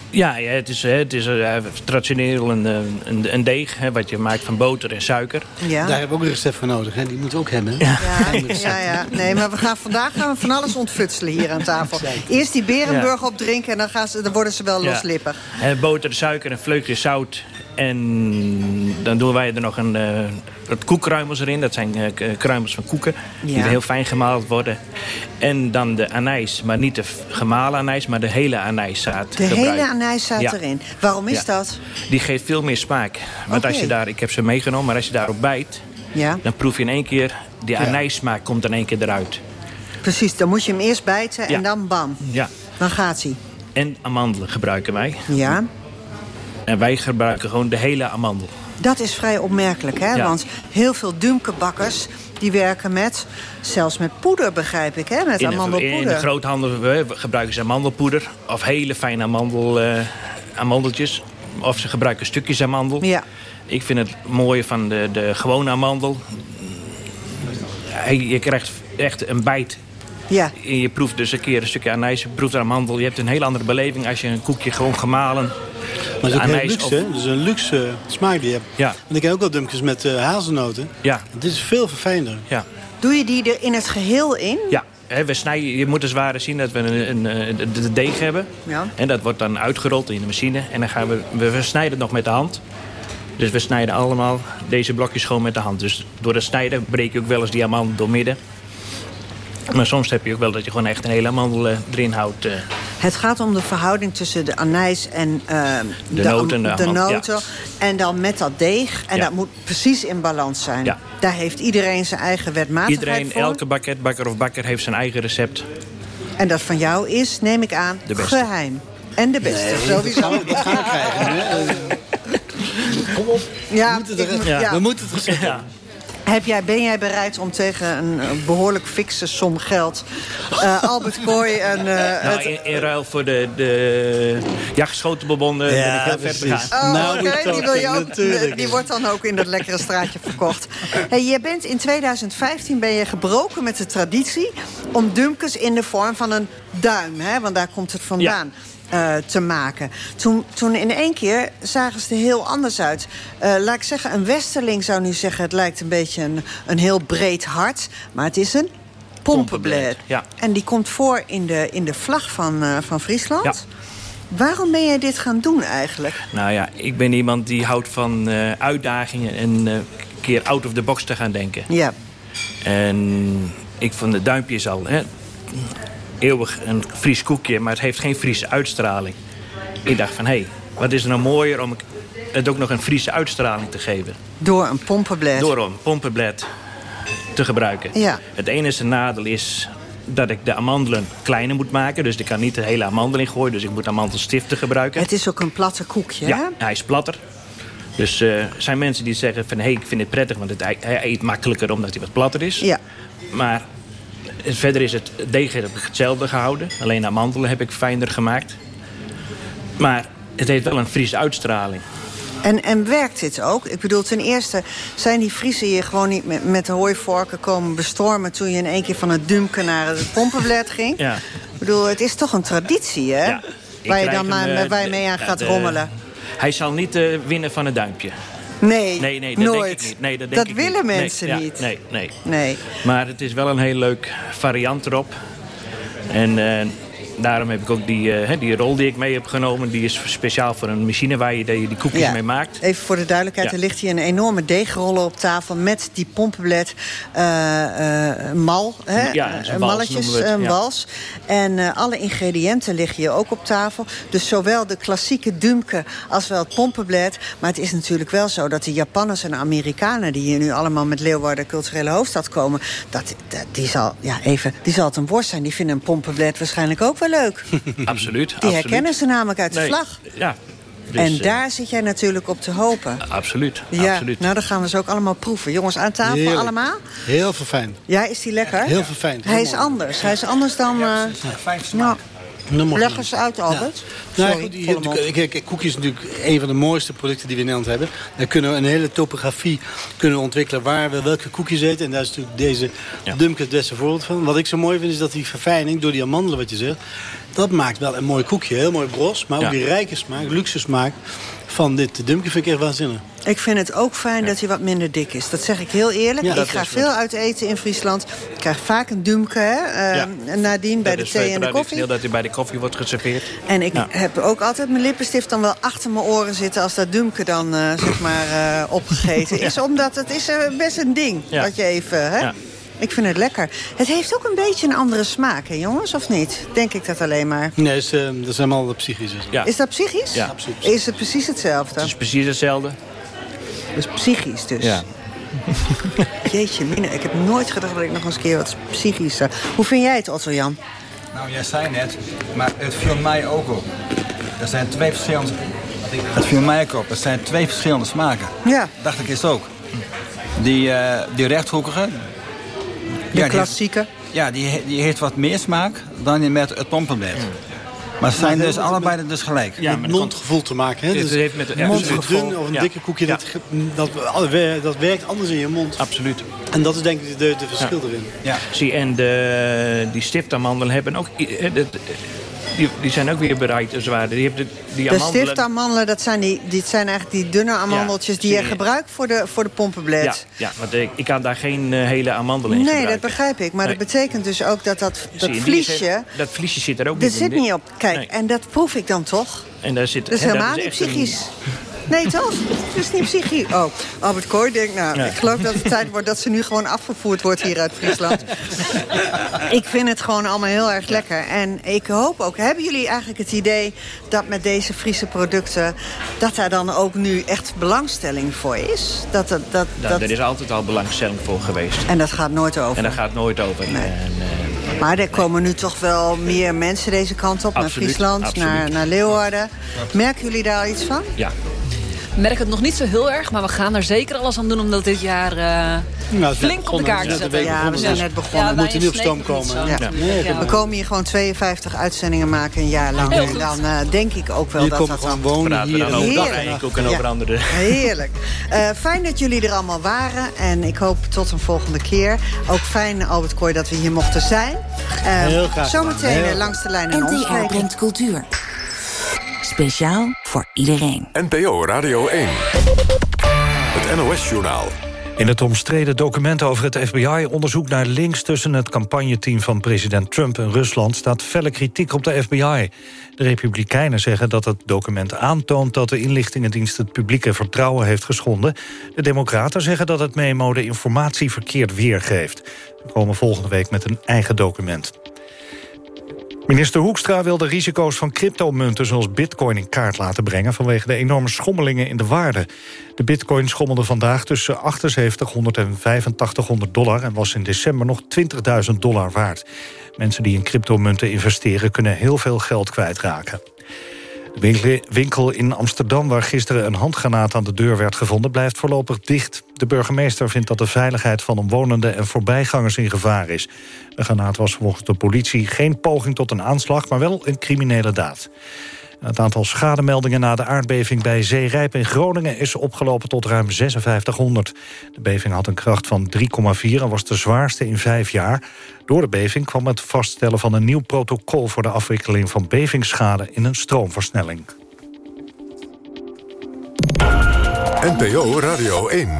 Ja, ja het is, het is uh, traditioneel een, een, een deeg hè, wat je maakt van boter en suiker. Ja. Daar hebben we ook een recept voor nodig. Hè? Die moeten we ook hebben. Ja. Ja, ja, Nee, maar we gaan, vandaag gaan we van alles ontfutselen hier aan tafel. Eerst die berenburg opdrinken en dan, gaan ze, dan worden ze wel loslippig. En boter, suiker, een vleugje zout. En dan doen wij er nog een, uh, wat koekkruimels erin. Dat zijn uh, kruimels van koeken. Die heel fijn gemaald worden. En dan de anijs. Maar niet de gemalen anijs, maar de hele anijszaad. De hele anijszaad ja. erin. Waarom is dat? Die geeft veel meer smaak. Want okay. als je daar, ik heb ze meegenomen, maar als je daarop bijt... Ja. dan proef je in één keer, die anijssmaak komt in één keer eruit. Precies, dan moet je hem eerst bijten en dan bam. Ja. Dan gaat hij. En amandelen gebruiken wij. Ja. En wij gebruiken gewoon de hele amandel. Dat is vrij opmerkelijk, hè? Ja. Want heel veel dumkebakkers die werken met, zelfs met poeder, begrijp ik, hè? Met in amandelpoeder. De, in de groothandel gebruiken ze amandelpoeder. Of hele fijne amandel, uh, amandeltjes. Of ze gebruiken stukjes amandel. Ja. Ik vind het mooie van de, de gewone amandel. Je krijgt echt een bijt ja. En je proeft dus een keer een stukje anijs, je proeft amandel. Je hebt een heel andere beleving als je een koekje gewoon gemalen... Maar het is ook heel luxe, hè? Het een luxe smaak die je hebt. Ja. Want ik ken ook wel dumpjes met uh, hazelnoten. Ja. Dit is veel verfijnder. Ja. Doe je die er in het geheel in? Ja. He, we snijden, je moet dus ware zien dat we een, een, een, de deeg hebben. Ja. En dat wordt dan uitgerold in de machine. En dan gaan we, we, snijden het nog met de hand. Dus we snijden allemaal deze blokjes gewoon met de hand. Dus door het snijden breek je ook wel eens die amandel door midden. Maar soms heb je ook wel dat je gewoon echt een hele amandel erin houdt. Uh. Het gaat om de verhouding tussen de anijs en uh, de, de, noten. De, noten En dan met dat deeg. En dat moet precies in balans zijn. Ja. Daar heeft iedereen zijn eigen wetmatigheid Iedereen, elke bakker of bakker heeft zijn eigen recept. En dat van jou is, neem ik aan, geheim. En de beste, nee, sowieso. Dat gaan we, krijgen. Kom op. Ja, we, moeten het, ja. we moeten het recept ja. Heb jij, ben jij bereid om tegen een behoorlijk fikse som geld... Uh, Albert Kooi een... Uh, nou, in, in, ruil voor de, de ja, geschoten bemonden ja, ben ik heel ver gegaan. Oh, nou, okay. die, wil je ook, die wordt dan ook in dat lekkere straatje verkocht. Hey, je bent in 2015 ben je gebroken met de traditie... om dumkes in de vorm van een duim, hè, want daar komt het vandaan... Ja. Uh, te maken. Toen, toen in één keer zagen ze er heel anders uit. Uh, laat ik zeggen, een westerling zou nu zeggen... het lijkt een beetje een, een heel breed hart. Maar het is een pompenblad. Ja. En die komt voor in de, in de vlag van, uh, van Friesland. Ja. Waarom ben jij dit gaan doen eigenlijk? Nou ja, ik ben iemand die houdt van uitdagingen... en een keer out of the box te gaan denken. Ja. En ik vond de duimpjes al... Hè, eeuwig een Fries koekje, maar het heeft geen Friese uitstraling. Ik dacht van, hé, hey, wat is er nou mooier om het ook nog een Friese uitstraling te geven. Door een pompenblad? Door een pompenblad te gebruiken. Ja. Het enige nadeel is dat ik de amandelen kleiner moet maken. Dus ik kan niet de hele amandel in gooien. Dus ik moet amandelstiften gebruiken. Het is ook een platte koekje, Ja, hij is platter. Dus er uh, zijn mensen die zeggen van... hé, hey, ik vind het prettig, want het, hij eet makkelijker omdat hij wat platter is. Ja. Maar verder is het deeg heb ik hetzelfde gehouden. Alleen de amandelen heb ik fijner gemaakt. Maar het heeft wel een Friese uitstraling. En, en werkt dit ook? Ik bedoel, ten eerste zijn die Friesen hier gewoon niet met, met de hooivorken komen bestormen... toen je in één keer van het dumken naar het pompenblad ging. Ja. Ik bedoel, het is toch een traditie, hè? Ja, waar je dan maar, waar je mee aan gaat rommelen. Hij zal niet uh, winnen van een duimpje. Nee, nee, nee dat nooit. Denk ik niet. Nee, dat, denk dat willen niet. mensen nee, niet. nee, nee, nee. Maar het is wel een heel leuk variant erop. En uh, daarom heb ik ook die, uh, die rol die ik mee heb genomen. Die is speciaal voor een machine waar je die, die koekjes mee maakt. Even voor de duidelijkheid. Er ligt hier een enorme deegrollen op tafel... met die pompenblad uh, mal. Hè? Ja, een malletjes, een wals. En alle ingrediënten liggen hier ook op tafel. Dus zowel de klassieke dumke als wel het pompenblad. Maar het is natuurlijk wel zo dat de Japanners en Amerikanen... die hier nu allemaal met Leeuwarden culturele hoofdstad komen... Dat, dat, die, zal, ja, even, die zal het een worst zijn. Die vinden een pompenblad waarschijnlijk ook wel leuk. absoluut. Die herkennen ze namelijk uit de vlag. Ja. Dus, en daar zit jij natuurlijk op te hopen. Absoluut, ja, absoluut. Nou, dan gaan we ze ook allemaal proeven. Jongens, aan tafel Heerlijk. allemaal? Heel verfijnd. Ja, is die lekker? Heel verfijnd. Hij is anders. Hij is anders dan... Ja, uh, fijn smaak. Nou, leg eens uit, Albert. Ja. Nou, goed, hier, kijk, koekjes is natuurlijk een van de mooiste producten die we in Nederland hebben. Daar kunnen we een hele topografie kunnen ontwikkelen waar we welke koekjes eten. En daar is natuurlijk deze ja. Dumke het beste voorbeeld van. Wat ik zo mooi vind is dat die verfijning door die amandelen wat je zegt... dat maakt wel een mooi koekje, heel mooi bros. Maar ook ja. die rijke smaak, luxe smaak van dit Dumke vind ik echt waanzinnig. Ik vind het ook fijn dat hij wat minder dik is. Dat zeg ik heel eerlijk. Ja, ik ga veel uit eten in Friesland. Ik krijg vaak een dumke hè, uh, ja. nadien bij de thee en de koffie. dat hij bij de koffie wordt geserveerd. En ik heb ook altijd mijn lippenstift dan wel achter mijn oren zitten... als dat dumke dan uh, zeg maar uh, opgegeten is. Omdat het is best een ding. Wat je even... Hè? Ik vind het lekker. Het heeft ook een beetje een andere smaak, hè jongens? Of niet? Denk ik dat alleen maar? Nee, is, uh, dat is helemaal psychisch. Ja. Is dat psychisch? Ja, absoluut. Is het precies hetzelfde? Het is precies hetzelfde. Dus psychisch dus? Ja. Jeetje, Mine, ik heb nooit gedacht dat ik nog eens een keer wat psychisch zou... Hoe vind jij het, Otto Jan? Nou, jij zei net, maar het viel mij ook op. Er zijn twee verschillende... Het viel mij ook op. Er zijn twee verschillende smaken. Ja. Dacht ik eerst ook. Die, uh, die rechthoekige, de ja, klassieke? Die heeft, ja, die, die heeft wat meer smaak dan met het pompenblad. Maar ze zijn dus allebei dus gelijk. Ja, met mondgevoel te maken. Hè? Dus het heeft met een mondgevoel. dun of een ja. dikke koekje, dat, dat, dat, werkt anders in je mond. Absoluut. En dat is denk ik de, de verschil ja. erin. Ja. Zie, en de, die stiftamandelen hebben ook... De, die, die zijn ook weer bereid als het Die hebben de die de stiftamandelen, dat zijn, die, die zijn eigenlijk die dunne amandeltjes... Ja, die je gebruikt voor de, voor de pompenblad. Ja, ja want ik, ik kan daar geen uh, hele amandelen in Nee, gebruiken. dat begrijp ik. Maar nee. dat betekent dus ook dat dat, dat vliesje... dat vliesje zit er ook dat niet zit in. niet op. Kijk, nee. en dat proef ik dan toch? En daar zit, dat is helemaal niet psychisch. Nee, toch? Het is niet psychisch. Oh, Albert Kooi denkt, nou, ik geloof dat het tijd wordt... dat ze nu gewoon afgevoerd wordt hier uit Friesland. ik vind het gewoon allemaal heel erg lekker. En ik hoop ook, hebben jullie eigenlijk het idee... dat met deze Friese producten... dat daar dan ook nu echt belangstelling voor is? Dat, dat, dat, dat... Er is altijd al belangstelling voor geweest. En dat gaat nooit over? En dat gaat nooit over. En, uh, maar er komen nu toch wel meer mensen deze kant op... naar Friesland, Naar, naar Leeuwarden. Merken jullie daar iets van? Ja, merk het nog niet zo heel erg, maar we gaan er zeker alles aan doen om dat dit jaar uh, nou, flink op de kaart te zetten. Ja, we zijn net begonnen. we moeten nu op stoom komen. Ja. we komen hier gewoon 52 uitzendingen maken een jaar lang. En dan uh, denk ik ook wel dat dat dan... wonen hier. Dan Heerlijk. ook en over andere. Heerlijk. Uh, fijn dat jullie er allemaal waren. En ik hoop tot een volgende keer. Ook fijn, Albert Kooi, dat we hier mochten zijn. Heel graag. Zometeen langs de lijn en NTR brengt cultuur. Speciaal voor iedereen. NPO Radio 1. Het NOS-journaal. In het omstreden document over het FBI-onderzoek naar links... tussen het campagneteam van president Trump en Rusland... staat felle kritiek op de FBI. De Republikeinen zeggen dat het document aantoont... dat de inlichtingendienst het publieke vertrouwen heeft geschonden. De Democraten zeggen dat het memo de informatie verkeerd weergeeft. We komen volgende week met een eigen document. Minister Hoekstra wil de risico's van cryptomunten zoals bitcoin in kaart laten brengen vanwege de enorme schommelingen in de waarde. De bitcoin schommelde vandaag tussen 7800 en 8500 dollar en was in december nog 20.000 dollar waard. Mensen die in cryptomunten investeren kunnen heel veel geld kwijtraken. Winkel in Amsterdam, waar gisteren een handgranaat aan de deur werd gevonden, blijft voorlopig dicht. De burgemeester vindt dat de veiligheid van omwonenden en voorbijgangers in gevaar is. De granaat was volgens de politie geen poging tot een aanslag, maar wel een criminele daad. Het aantal schademeldingen na de aardbeving bij Zeerijp in Groningen is opgelopen tot ruim 5600. De beving had een kracht van 3,4 en was de zwaarste in vijf jaar. Door de beving kwam het vaststellen van een nieuw protocol voor de afwikkeling van bevingsschade in een stroomversnelling. NPO Radio 1.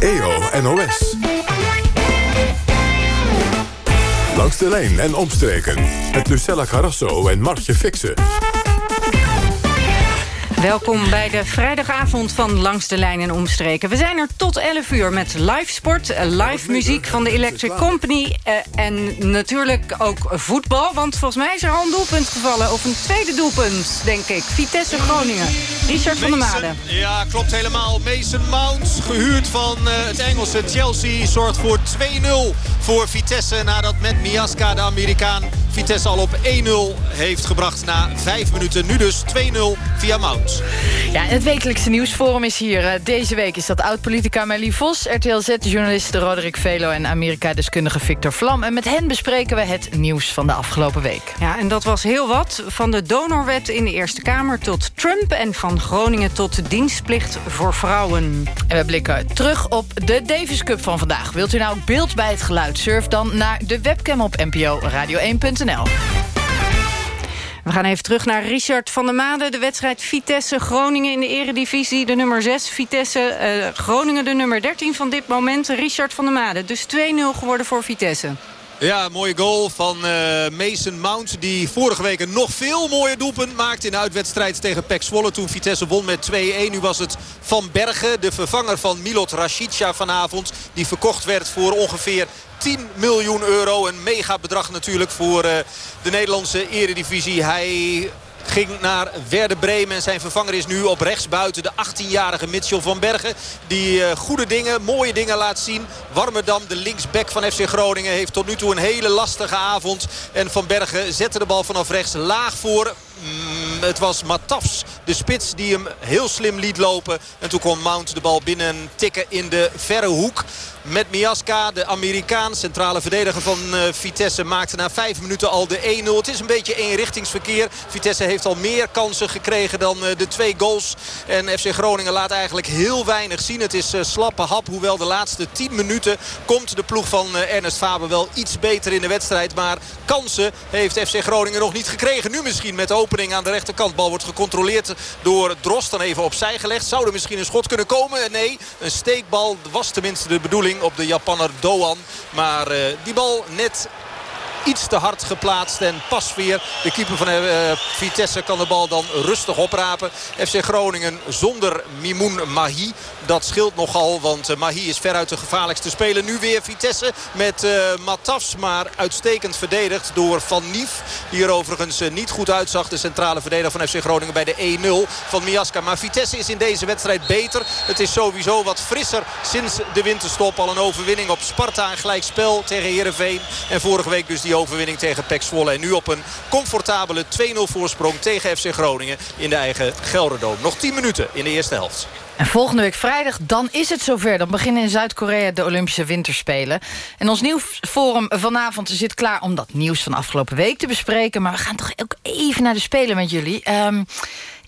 EO NOS. Langs de lijn en omstreken. Met Lucella Carrasso en Martje Fixen. Welkom bij de vrijdagavond van Langs de Lijn en Omstreken. We zijn er tot 11 uur met live sport, eh, live muziek van de Electric Company... Eh, en natuurlijk ook voetbal, want volgens mij is er al een doelpunt gevallen... of een tweede doelpunt, denk ik. Vitesse Groningen. Richard van der Made. Ja, klopt helemaal. Mason Mount, gehuurd van uh, het Engelse Chelsea... zorgt voor 2-0 voor Vitesse nadat met Miaska, de Amerikaan... Vitesse al op 1-0 heeft gebracht na 5 minuten. Nu dus 2-0 via Mount. Ja, het wekelijkse nieuwsforum is hier. Eh, deze week is dat oud-politica Marlie Vos... RTL-Z-journalist Roderick Velo en Amerika-deskundige Victor Vlam. En met hen bespreken we het nieuws van de afgelopen week. Ja, en dat was heel wat. Van de donorwet in de Eerste Kamer tot Trump... en van Groningen tot de dienstplicht voor vrouwen. En we blikken terug op de Davis Cup van vandaag. Wilt u nou beeld bij het geluid? Surf dan naar de webcam op npo radio1.nl. We gaan even terug naar Richard van der Made. De wedstrijd Vitesse-Groningen in de eredivisie. De nummer 6, Vitesse. Uh, Groningen de nummer 13 van dit moment. Richard van der Made. Dus 2-0 geworden voor Vitesse. Ja, mooie goal van uh, Mason Mount. Die vorige week een nog veel mooier doelpunt maakte in de uitwedstrijd tegen Pek Zwolle. Toen Vitesse won met 2-1. Nu was het Van Bergen, de vervanger van Milot Rashica vanavond. Die verkocht werd voor ongeveer 10 miljoen euro. Een mega bedrag natuurlijk voor uh, de Nederlandse eredivisie. Hij ging naar Werder Bremen. En zijn vervanger is nu op rechts buiten de 18-jarige Mitchell van Bergen. Die uh, goede dingen, mooie dingen laat zien. Warmerdam, de linksback van FC Groningen, heeft tot nu toe een hele lastige avond. En Van Bergen zette de bal vanaf rechts laag voor. Mm, het was Matafs, de spits, die hem heel slim liet lopen. En toen kon Mount de bal binnen tikken in de verre hoek. Met Miaska, de Amerikaan, centrale verdediger van uh, Vitesse, maakte na vijf minuten al de 1-0. Het is een beetje eenrichtingsverkeer. Vitesse heeft al meer kansen gekregen dan uh, de twee goals. En FC Groningen laat eigenlijk heel weinig zien. Het is uh, slappe hap, hoewel de laatste 10 minuten komt de ploeg van Ernest Faber wel iets beter in de wedstrijd. Maar kansen heeft FC Groningen nog niet gekregen. Nu misschien met de opening aan de rechterkant. Bal wordt gecontroleerd door Drost. Dan even opzij gelegd. Zou er misschien een schot kunnen komen? Nee, een steekbal was tenminste de bedoeling op de Japanner Doan. Maar uh, die bal net iets te hard geplaatst. En pas weer de keeper van Vitesse kan de bal dan rustig oprapen. FC Groningen zonder Mimoun Mahi. Dat scheelt nogal, want Mahi is veruit de gevaarlijkste speler. Nu weer Vitesse met Matafs, maar uitstekend verdedigd door Van Nief. Die er overigens niet goed uitzag. De centrale verdediger van FC Groningen bij de 1-0 van Miaska. Maar Vitesse is in deze wedstrijd beter. Het is sowieso wat frisser sinds de winterstop. Al een overwinning op Sparta. Een gelijkspel tegen Heerenveen. En vorige week dus die overwinning tegen Pek Zwolle. En nu op een comfortabele 2-0 voorsprong tegen FC Groningen in de eigen Gelderdoom. Nog 10 minuten in de eerste helft. En volgende week vrijdag, dan is het zover. Dan beginnen in Zuid-Korea de Olympische Winterspelen. En ons nieuwsforum vanavond zit klaar om dat nieuws van afgelopen week te bespreken. Maar we gaan toch ook even naar de Spelen met jullie. Um,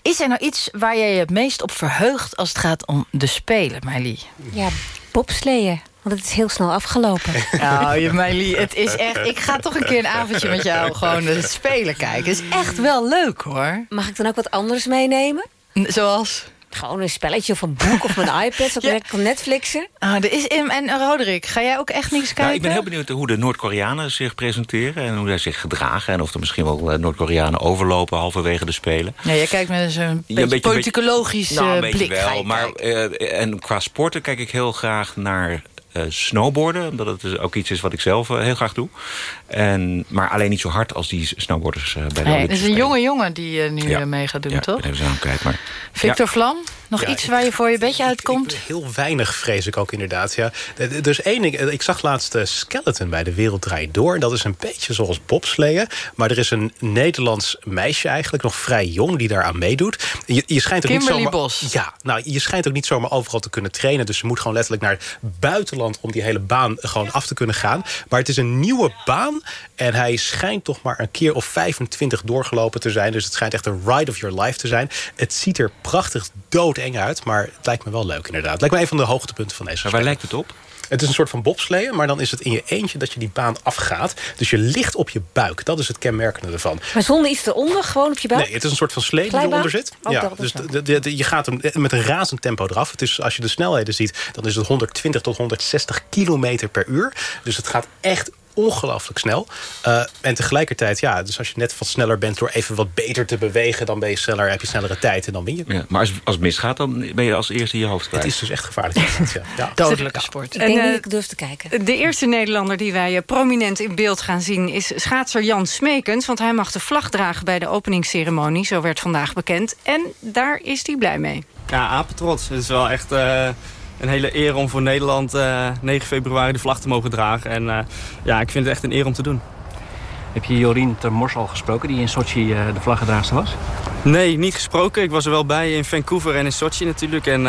is er nou iets waar jij je het meest op verheugt als het gaat om de Spelen, Meili? Ja, bobsleeën. Want het is heel snel afgelopen. Nou, je Meili, het is echt... Ik ga toch een keer een avondje met jou gewoon de Spelen kijken. Het is echt wel leuk, hoor. Mag ik dan ook wat anders meenemen? Zoals? Gewoon een spelletje of een boek of mijn iPad. Zodat ja. ik kan Netflixen. Ah, er is, en Roderick, ga jij ook echt niks kijken? Nou, ik ben heel benieuwd hoe de Noord-Koreanen zich presenteren. En hoe zij zich gedragen. En of er misschien wel eh, Noord-Koreanen overlopen halverwege de Spelen. Ja, jij kijkt met een beetje politicologisch nou, een blik. wel, maar, uh, en qua sporten kijk ik heel graag naar snowboarden. Omdat het dus ook iets is wat ik zelf uh, heel graag doe. En, maar alleen niet zo hard als die snowboarders uh, bij de nee, Het is een jonge jongen die nu ja. mee gaat doen, ja, toch? Even zo kijken. Maar, Victor Vlam? Nog ja, iets waar je voor je bedje uitkomt? Ik, heel weinig vrees ik ook inderdaad. Ja. Dus één ding, ik zag laatst Skeleton bij de Wereld Draait Door. Dat is een beetje zoals bobsleeën. Maar er is een Nederlands meisje eigenlijk, nog vrij jong, die daaraan meedoet. Je, je schijnt ook niet zomaar, Bos. Ja, nou, je schijnt ook niet zomaar overal te kunnen trainen. Dus ze moet gewoon letterlijk naar het buitenland om die hele baan gewoon af te kunnen gaan. Maar het is een nieuwe baan. En hij schijnt toch maar een keer of 25 doorgelopen te zijn. Dus het schijnt echt een ride of your life te zijn. Het ziet er prachtig doodeng uit. Maar het lijkt me wel leuk inderdaad. Het lijkt me een van de hoogtepunten van deze Maar waar lijkt het op? Het is een soort van bobsleeën, maar dan is het in je eentje dat je die baan afgaat. Dus je ligt op je buik. Dat is het kenmerkende ervan. Maar zonder iets eronder, gewoon op je buik? Nee, het is een soort van slee die eronder zit. Oh, ja, dus de, de, de, je gaat hem met een razend tempo eraf. Het is, als je de snelheden ziet, dan is het 120 tot 160 kilometer per uur. Dus het gaat echt ongelooflijk snel. Uh, en tegelijkertijd, ja, dus als je net wat sneller bent... door even wat beter te bewegen, dan ben je sneller, heb je snellere tijd en dan win je. Ja, maar als, als het misgaat, dan ben je als eerste je hoofd kwijt. Het is dus echt gevaarlijk. ja. ja. Dodelijke sport. Ik denk en, uh, ik durf te kijken. De eerste Nederlander die wij uh, prominent in beeld gaan zien... is schaatser Jan Smekens, want hij mag de vlag dragen... bij de openingsceremonie, zo werd vandaag bekend. En daar is hij blij mee. Ja, apetrots. Het is wel echt een hele eer om voor Nederland uh, 9 februari de vlag te mogen dragen. En uh, ja, ik vind het echt een eer om te doen. Heb je Jorien Termors al gesproken, die in Sochi uh, de vlaggedraagster was? Nee, niet gesproken. Ik was er wel bij in Vancouver en in Sochi natuurlijk. En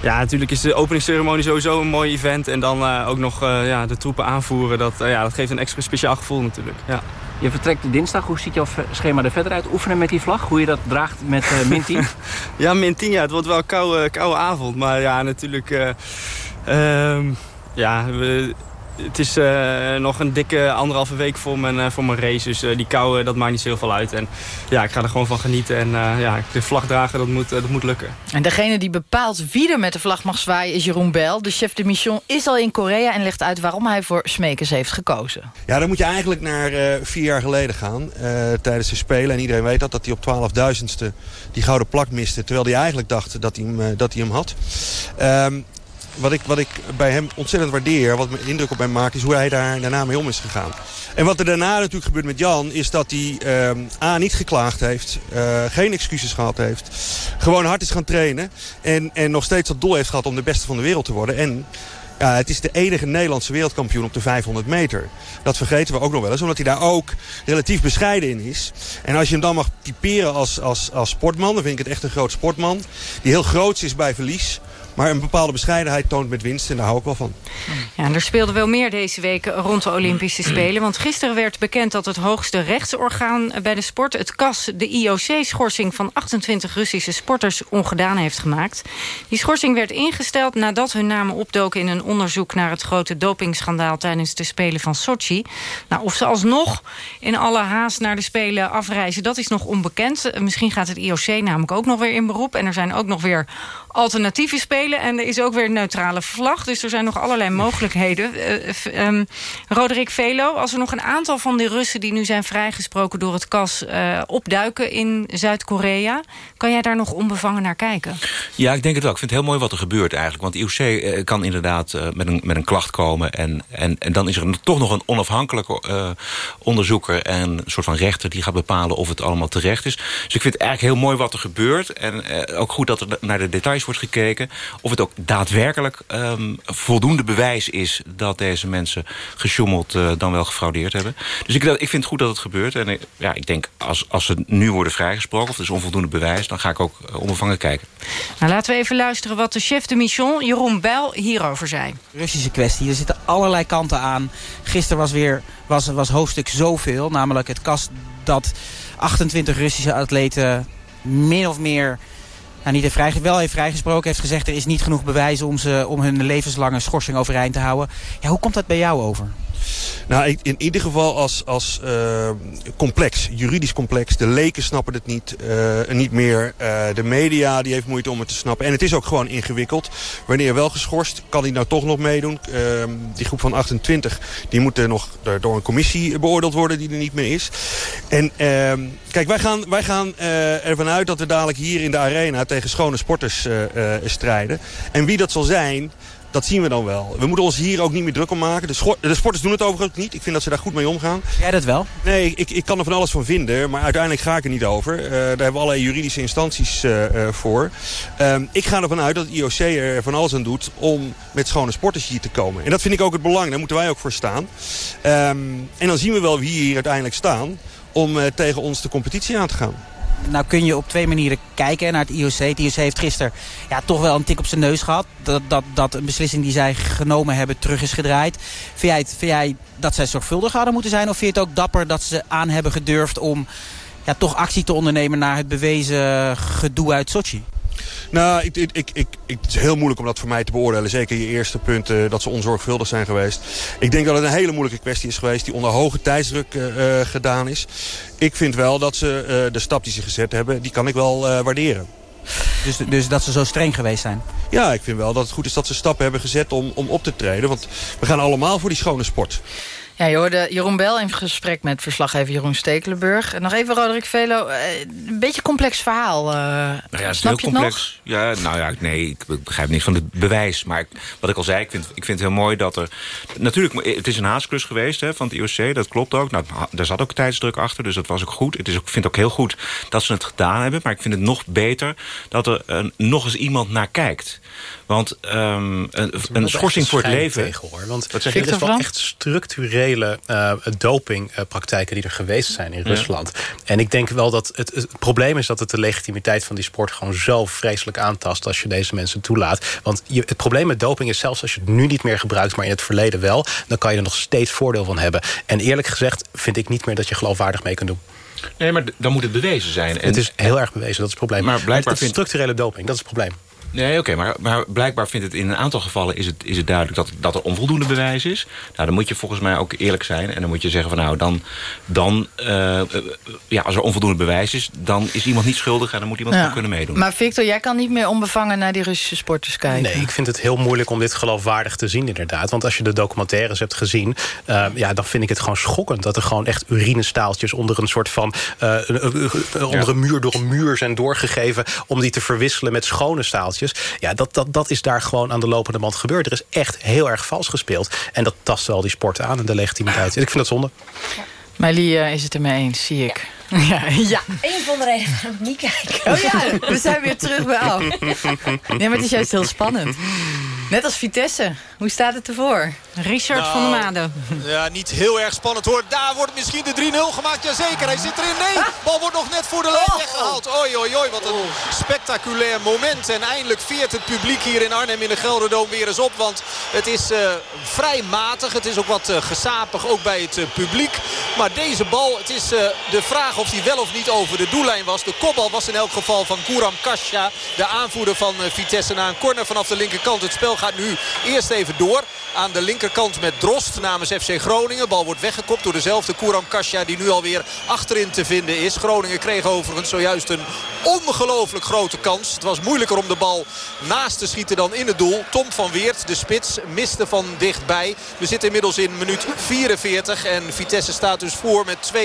ja, natuurlijk is de openingsceremonie sowieso een mooi event. En dan ook nog ja, de troepen aanvoeren. Dat, ja, dat geeft een extra speciaal gevoel natuurlijk. Ja. Je vertrekt dinsdag. Hoe ziet jouw schema er verder uit? Oefenen met die vlag? Hoe je dat draagt met uh, min 10? ja, min 10. Ja. Het wordt wel een koude, koude avond. Maar ja, natuurlijk... Uh, um, ja, we, het is uh, nog een dikke anderhalve week voor mijn, uh, voor mijn race. Dus uh, die kou, dat maakt niet zo heel veel uit. En ja, ik ga er gewoon van genieten. En ja, de vlag dragen, dat moet, dat moet lukken. En degene die bepaalt wie er met de vlag mag zwaaien is Jeroen Bel. De chef de mission is al in Korea en legt uit waarom hij voor Smekers heeft gekozen. Ja, dan moet je eigenlijk naar vier jaar geleden gaan. tijdens de Spelen. En iedereen weet dat, dat hij op 12.000ste die gouden plak miste. Terwijl hij eigenlijk dacht dat hij hem, dat hij hem had. Um, wat ik, wat ik bij hem ontzettend waardeer, wat me indruk op hem maakt... is hoe hij daar daarna mee om is gegaan. En wat er daarna natuurlijk gebeurt met Jan... is dat hij uh, A, niet geklaagd heeft, uh, geen excuses gehad heeft... gewoon hard is gaan trainen en, en nog steeds dat doel heeft gehad om de beste van de wereld te worden... En, ja, het is de enige Nederlandse wereldkampioen op de 500 meter. Dat vergeten we ook nog wel eens, omdat hij daar ook relatief bescheiden in is. En als je hem dan mag typeren als, als, als sportman, dan vind ik het echt een groot sportman. Die heel groot is bij verlies. Maar een bepaalde bescheidenheid toont met winst en daar hou ik wel van. Ja, er speelde wel meer deze week rond de Olympische Spelen. Want gisteren werd bekend dat het hoogste rechtsorgaan bij de sport... het CAS de IOC-schorsing van 28 Russische sporters ongedaan heeft gemaakt. Die schorsing werd ingesteld nadat hun namen opdoken... in een onderzoek naar het grote dopingschandaal tijdens de Spelen van Sochi. Nou, of ze alsnog in alle haast naar de Spelen afreizen, dat is nog onbekend. Misschien gaat het IOC namelijk ook nog weer in beroep. En er zijn ook nog weer alternatieven spelen. En er is ook weer een neutrale vlag. Dus er zijn nog allerlei mogelijkheden. Uh, um, Roderick Velo, als er nog een aantal van die Russen... die nu zijn vrijgesproken door het KAS uh, opduiken in Zuid-Korea... kan jij daar nog onbevangen naar kijken? Ja, ik denk het wel. Ik vind het heel mooi wat er gebeurt eigenlijk. Want IOC uh, kan inderdaad met, een, met een klacht komen... En, en, en dan is er toch nog een onafhankelijke onderzoeker... en een soort van rechter die gaat bepalen of het allemaal terecht is. Dus ik vind het eigenlijk heel mooi wat er gebeurt. En ook goed dat er naar de details wordt gekeken. Of het ook daadwerkelijk um, voldoende bewijs is... dat deze mensen gesjoemeld uh, dan wel gefraudeerd hebben. Dus ik, ik vind het goed dat het gebeurt. En ja, ik denk, als, als ze nu worden vrijgesproken... of er is onvoldoende bewijs, dan ga ik ook uh, onbevangen kijken. Nou, laten we even luisteren wat de chef de mission, Jeroen Bijl, hierover zei. Russische kwestie, er zitten allerlei kanten aan. Gisteren was weer was, was hoofdstuk zoveel, namelijk het kast dat 28 Russische atleten min of meer nou, niet heeft vrij, wel heeft vrijgesproken. Heeft gezegd er is niet genoeg bewijs om, ze, om hun levenslange schorsing overeind te houden. Ja, hoe komt dat bij jou over? Nou, in ieder geval als, als uh, complex, juridisch complex. De leken snappen het niet, uh, niet meer. Uh, de media die heeft moeite om het te snappen. En het is ook gewoon ingewikkeld. Wanneer wel geschorst, kan hij nou toch nog meedoen? Ehm, die groep van 28, die moet nog door een commissie beoordeeld worden die er niet meer is. En ehm, kijk, wij gaan, wij gaan ervan uit dat we dadelijk hier in de arena tegen schone sporters strijden. En wie dat zal zijn, dat zien we dan wel. We moeten ons hier ook niet meer druk om maken. De, de sporters doen het overigens niet. Ik vind dat ze daar goed mee omgaan. Jij dat wel? Nee, ik, ik kan er van alles van vinden. Maar uiteindelijk ga ik er niet over. Uh, daar hebben we allerlei juridische instanties uh, uh, voor. Um, ik ga ervan uit dat het IOC er van alles aan doet om met schone sporters hier te komen. En dat vind ik ook het belang. Daar moeten wij ook voor staan. Um, en dan zien we wel wie hier uiteindelijk staan om tegen ons de competitie aan te gaan nou kun je op twee manieren kijken naar het IOC. Het IOC heeft gisteren ja, toch wel een tik op zijn neus gehad. Dat, dat, dat een beslissing die zij genomen hebben terug is gedraaid. Vind jij, vind jij dat zij zorgvuldig hadden moeten zijn? Of vind je het ook dapper dat ze aan hebben gedurfd om ja, toch actie te ondernemen naar het bewezen gedoe uit Sochi? Nou, ik, ik, ik, ik, het is heel moeilijk om dat voor mij te beoordelen. Zeker je eerste punt uh, dat ze onzorgvuldig zijn geweest. Ik denk dat het een hele moeilijke kwestie is geweest... die onder hoge tijdsdruk uh, gedaan is. Ik vind wel dat ze de stap die ze gezet hebben... die kan ik wel waarderen. Dus, dus dat ze zo streng geweest zijn? Ja, ik vind wel dat het goed is dat ze stappen hebben gezet om, om op te treden. Want we gaan allemaal voor die schone sport. Ja, je hoorde Jeroen Bel in gesprek met verslaggever Jeroen Stekelenburg. En nog even Roderick Velo. Eh, een beetje complex verhaal. Uh, nou ja, het is heel complex. Ja, nou ja, nee, ik begrijp niks van het bewijs. Maar wat ik al zei, ik vind, ik vind het heel mooi dat er... Natuurlijk, het is een haasklus geweest hè, van het IOC, dat klopt ook. Nou, daar zat ook tijdsdruk achter, dus dat was ook goed. Het is ook, ik vind het ook heel goed dat ze het gedaan hebben. Maar ik vind het nog beter dat er uh, nog eens iemand naar kijkt. Want um, een, een schorsing voor het leven... Tegen, hoor. Want dat zeg, is wel echt structurele uh, dopingpraktijken die er geweest zijn in Rusland. En ik denk wel dat het, het, probleem is dat het de legitimiteit van die sport... gewoon zo vreselijk aantast als je deze mensen toelaat. Want je, het probleem met doping is zelfs als je het nu niet meer gebruikt... maar in het verleden wel, dan kan je er nog steeds voordeel van hebben. En eerlijk gezegd vind ik niet meer dat je geloofwaardig mee kunt doen. Nee, maar dan moet het bewezen zijn. En... Het is heel erg bewezen, dat is het probleem. Maar blijkbaar het vindt... structurele doping, dat is het probleem. Nee, oké, maar, maar blijkbaar vindt het in een aantal gevallen is het, is het duidelijk dat, dat er onvoldoende bewijs is. Nou, dan moet je volgens mij ook eerlijk zijn. En dan moet je zeggen van nou, dan, dan uh, ja, als er onvoldoende bewijs is, dan is iemand niet schuldig en dan moet iemand ja. kunnen meedoen. Maar Victor, jij kan niet meer onbevangen naar die Russische sporters kijken. Nee, ik vind het heel moeilijk om dit geloofwaardig te zien inderdaad. Want als je de documentaires hebt gezien, uh, ja, dan vind ik het gewoon schokkend dat er gewoon echt urinestaaltjes onder een soort van uh, onder ja. een muur door een muur zijn doorgegeven om die te verwisselen met schone staaltjes. Ja, dat, dat, dat is daar gewoon aan de lopende band gebeurd. Er is echt heel erg vals gespeeld. En dat tast wel die sport aan en de legitimiteit. Ik vind dat zonde. Meili uh, is het ermee eens, zie ik. Ja, ja. Een van de redenen waarom ik niet kijken. Oh ja, we zijn weer terug bij af. Nee, maar het is juist heel spannend. Net als Vitesse. Hoe staat het ervoor? Richard nou, van der Made. Ja, niet heel erg spannend hoor. Daar wordt misschien de 3-0 gemaakt. Jazeker, hij zit erin. Nee, bal wordt nog net voor de lijn oh. weggehaald. Oei, oei, oei, wat een spectaculair moment. En eindelijk veert het publiek hier in Arnhem in de Gelderdoom weer eens op. Want het is uh, vrij matig. Het is ook wat uh, gesapig, ook bij het uh, publiek. Maar deze bal, het is de vraag of hij wel of niet over de doellijn was. De kopbal was in elk geval van Kuram Kasha. De aanvoerder van Vitesse na een corner vanaf de linkerkant. Het spel gaat nu eerst even door aan de linkerkant met Drost namens FC Groningen. Bal wordt weggekopt door dezelfde Kouram Kasia die nu alweer achterin te vinden is. Groningen kreeg overigens zojuist een ongelooflijk grote kans. Het was moeilijker om de bal naast te schieten dan in het doel. Tom van Weert, de spits, miste van dichtbij. We zitten inmiddels in minuut 44 en Vitesse staat dus voor met 2-0.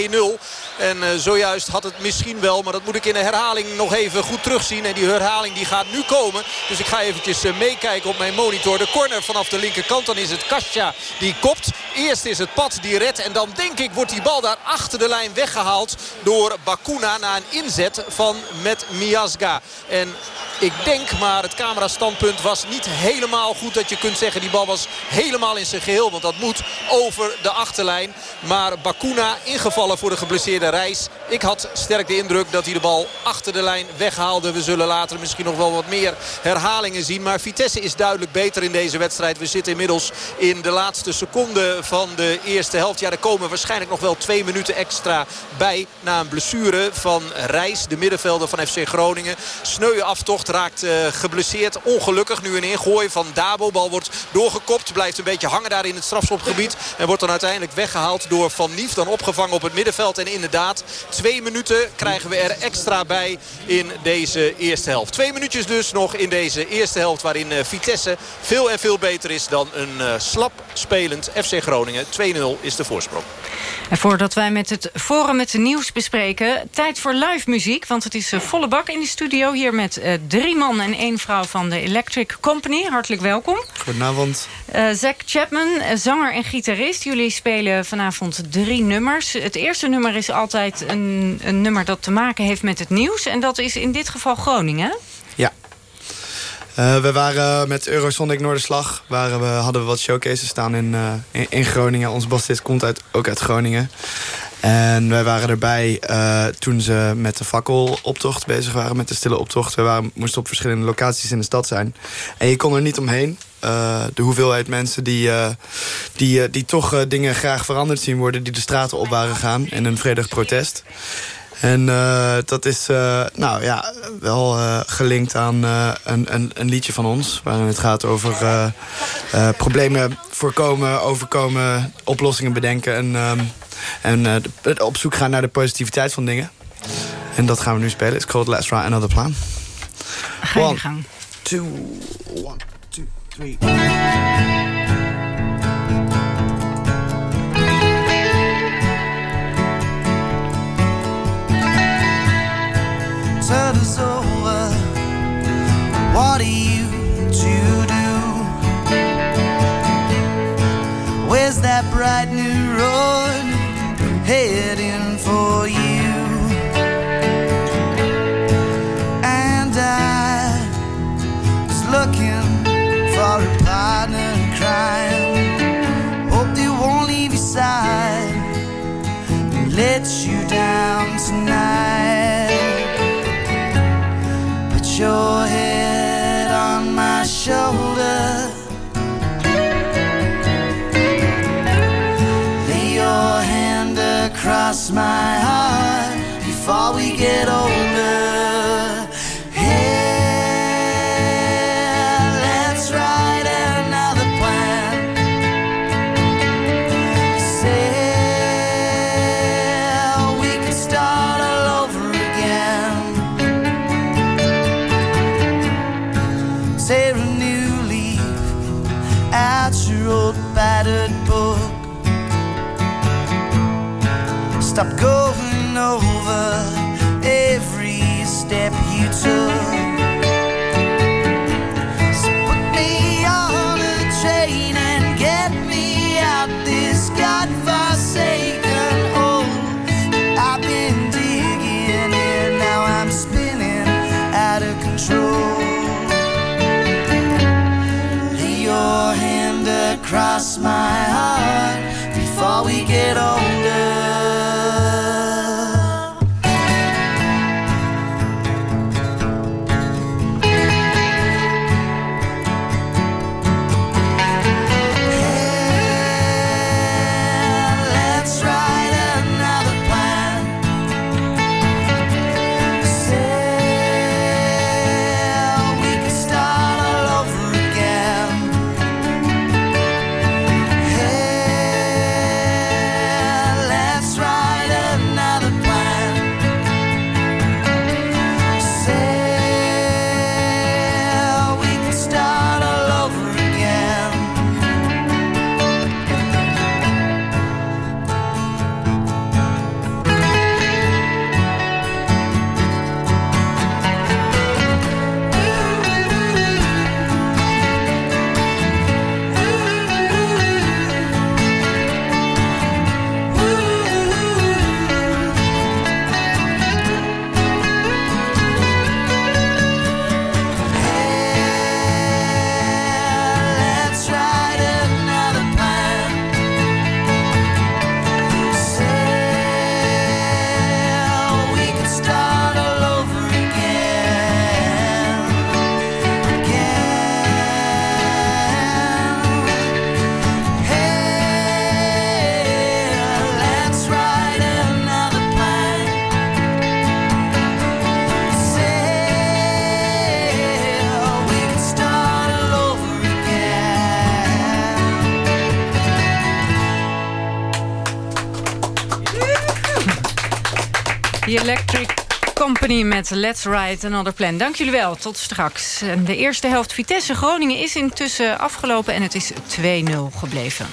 En uh, zojuist had het misschien wel, maar dat moet ik in de herhaling nog even goed terugzien. En die herhaling die gaat nu komen. Dus ik ga eventjes uh, meekijken op mijn monitor. De corner vanaf de linkerkant, dan is het Kasia die kopt. Eerst is het Pad die redt en dan denk ik wordt die bal daar achter de lijn weggehaald door Bakuna na een inzet van met Miasga. En ik denk, maar het camerastandpunt was niet helemaal goed dat je kunt zeggen... die bal was helemaal in zijn geheel, want dat moet over de achterlijn. Maar Bakuna ingevallen voor de geblesseerde reis. Ik had sterk de indruk dat hij de bal achter de lijn weghaalde. We zullen later misschien nog wel wat meer herhalingen zien. Maar Vitesse is duidelijk beter in deze wedstrijd. We zitten inmiddels in de laatste seconde van de eerste helft. Ja, er komen waarschijnlijk nog wel twee minuten extra bij... na een blessure van Reis, de middenvelder van FC Groningen. Sneuwe aftocht raakt uh, geblesseerd. Ongelukkig nu een ingooi van Dabo. Bal wordt doorgekopt. Blijft een beetje hangen daar in het strafschopgebied. En wordt dan uiteindelijk weggehaald door Van Nief. Dan opgevangen op het middenveld. En inderdaad, twee minuten krijgen we er extra bij in deze eerste helft. Twee minuutjes dus nog in deze eerste helft. Waarin uh, Vitesse veel en veel beter is dan een uh, slap spelend FC Groningen. 2-0 is de voorsprong. En voordat wij met het Forum met de nieuws bespreken... tijd voor live muziek, want het is volle bak in de studio... hier met uh, drie man en één vrouw van de Electric Company. Hartelijk welkom. Goedenavond. Uh, Zack Chapman, zanger en gitarist. Jullie spelen vanavond drie nummers. Het eerste nummer is altijd een, een nummer dat te maken heeft met het nieuws. En dat is in dit geval Groningen. Ja. Uh, we waren met Eurosonic Noorderslag. Waren we, hadden we wat showcases staan in, uh, in, in, Groningen. Ons bassist komt uit, ook uit Groningen. En wij waren erbij uh, toen ze met de fakkeloptocht bezig waren. Met de stille optocht. We waren, moesten op verschillende locaties in de stad zijn. En je kon er niet omheen. Uh, de hoeveelheid mensen die, uh, die, die toch dingen graag veranderd zien worden. Die de straten op waren gaan in een vredig protest. En dat is nou, ja, wel gelinkt aan een, een, een, liedje van ons. Waarin het gaat over problemen voorkomen, overkomen, oplossingen bedenken. En, en op zoek gaan naar de positiviteit van dingen. En dat gaan we nu spelen. It's called Let's Try Another Plan. Ga je gang. Two, one, two, three. turn us over. What are you to do? Where's that bright new road heading a partner in crime. Hope they won't leave your side and let you down tonight Let's Ride Another Plan. Dank jullie wel, tot straks. De eerste helft Vitesse Groningen is intussen afgelopen... en het is 2-0 gebleven.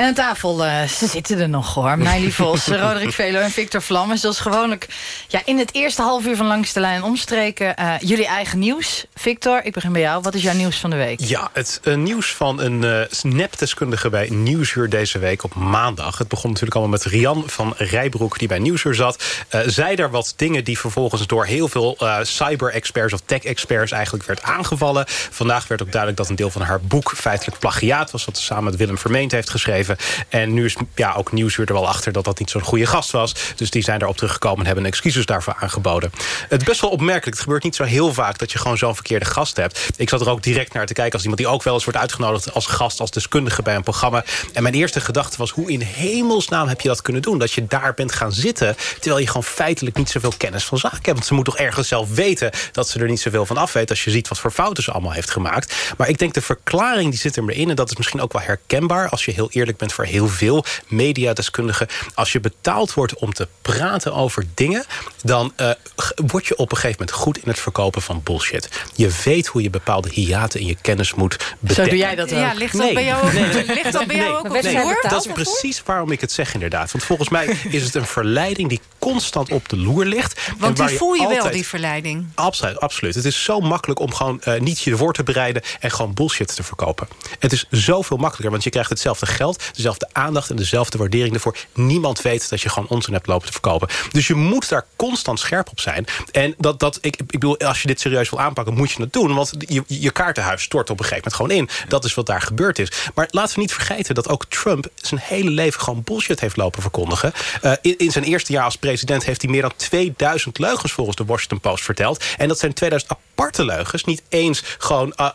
En aan tafel, uh, ze zitten er nog hoor. Meili Vos, Roderick Velo en Victor Vlam. En zoals gewoonlijk ja, in het eerste half uur van Langs de Lijn omstreken... Uh, jullie eigen nieuws. Victor, ik begin bij jou. Wat is jouw nieuws van de week? Ja, het uh, nieuws van een nepdeskundige bij Nieuwsuur deze week op maandag. Het begon natuurlijk allemaal met Rian van Rijbroek... die bij Nieuwsuur zat. zei daar wat dingen die vervolgens door heel veel cyber-experts... of tech-experts eigenlijk werd aangevallen. Vandaag werd ook duidelijk dat een deel van haar boek... feitelijk plagiaat was, wat ze samen met Willem Vermeend heeft geschreven. En nu is ja, ook Nieuwsuur er wel achter dat dat niet zo'n goede gast was. Dus die zijn daarop teruggekomen en hebben excuses daarvoor aangeboden. Het is best wel opmerkelijk. Het gebeurt niet zo heel vaak dat je gewoon zo'n verkeerde gast hebt. Ik zat er ook direct naar te kijken als iemand die ook wel eens wordt uitgenodigd... als gast, als deskundige bij een programma. En mijn eerste gedachte was, hoe in hemelsnaam heb je dat kunnen doen? Dat je daar bent gaan zitten, terwijl je gewoon feitelijk niet zoveel kennis van zaken hebt. Want ze moet toch ergens zelf weten dat ze er niet zoveel van af weet... als je ziet wat voor fouten ze allemaal heeft gemaakt. Maar ik denk de verklaring die zit er maar in... en dat is misschien ook wel herkenbaar als je heel eerlijk bent voor heel veel mediadeskundigen. Als je betaald wordt om te praten over dingen... dan uh, word je op een gegeven moment goed in het verkopen van bullshit. Je weet hoe je bepaalde hiaten in je kennis moet bedekken. Zo doe jij dat ook? Ja, ligt dat nee. bij jou ook, nee. ligt dat bij jou ook op nee. Dat is precies waarom ik het zeg inderdaad. Want volgens mij is het een verleiding die constant op de loer ligt. Want die voel je, altijd... wel, die verleiding. Absoluut, absoluut. Het is zo makkelijk om gewoon uh, niet je voor te bereiden... en gewoon bullshit te verkopen. Het is zoveel makkelijker, want je krijgt hetzelfde geld... dezelfde aandacht en dezelfde waardering ervoor. Niemand weet dat je gewoon onzin hebt lopen te verkopen. Dus je moet daar constant scherp op zijn. En dat, dat, ik, ik bedoel, als je dit serieus wil aanpakken, moet je het doen. Want je, je kaartenhuis stort op een gegeven moment gewoon in. Dat is wat daar gebeurd is. Maar laten we niet vergeten dat ook Trump zijn hele leven gewoon bullshit heeft lopen verkondigen. Uh, in, zijn eerste jaar als president heeft hij meer dan 2000 leugens volgens de Washington Post verteld. En dat zijn 2000 aparte leugens. Niet eens gewoon, uh,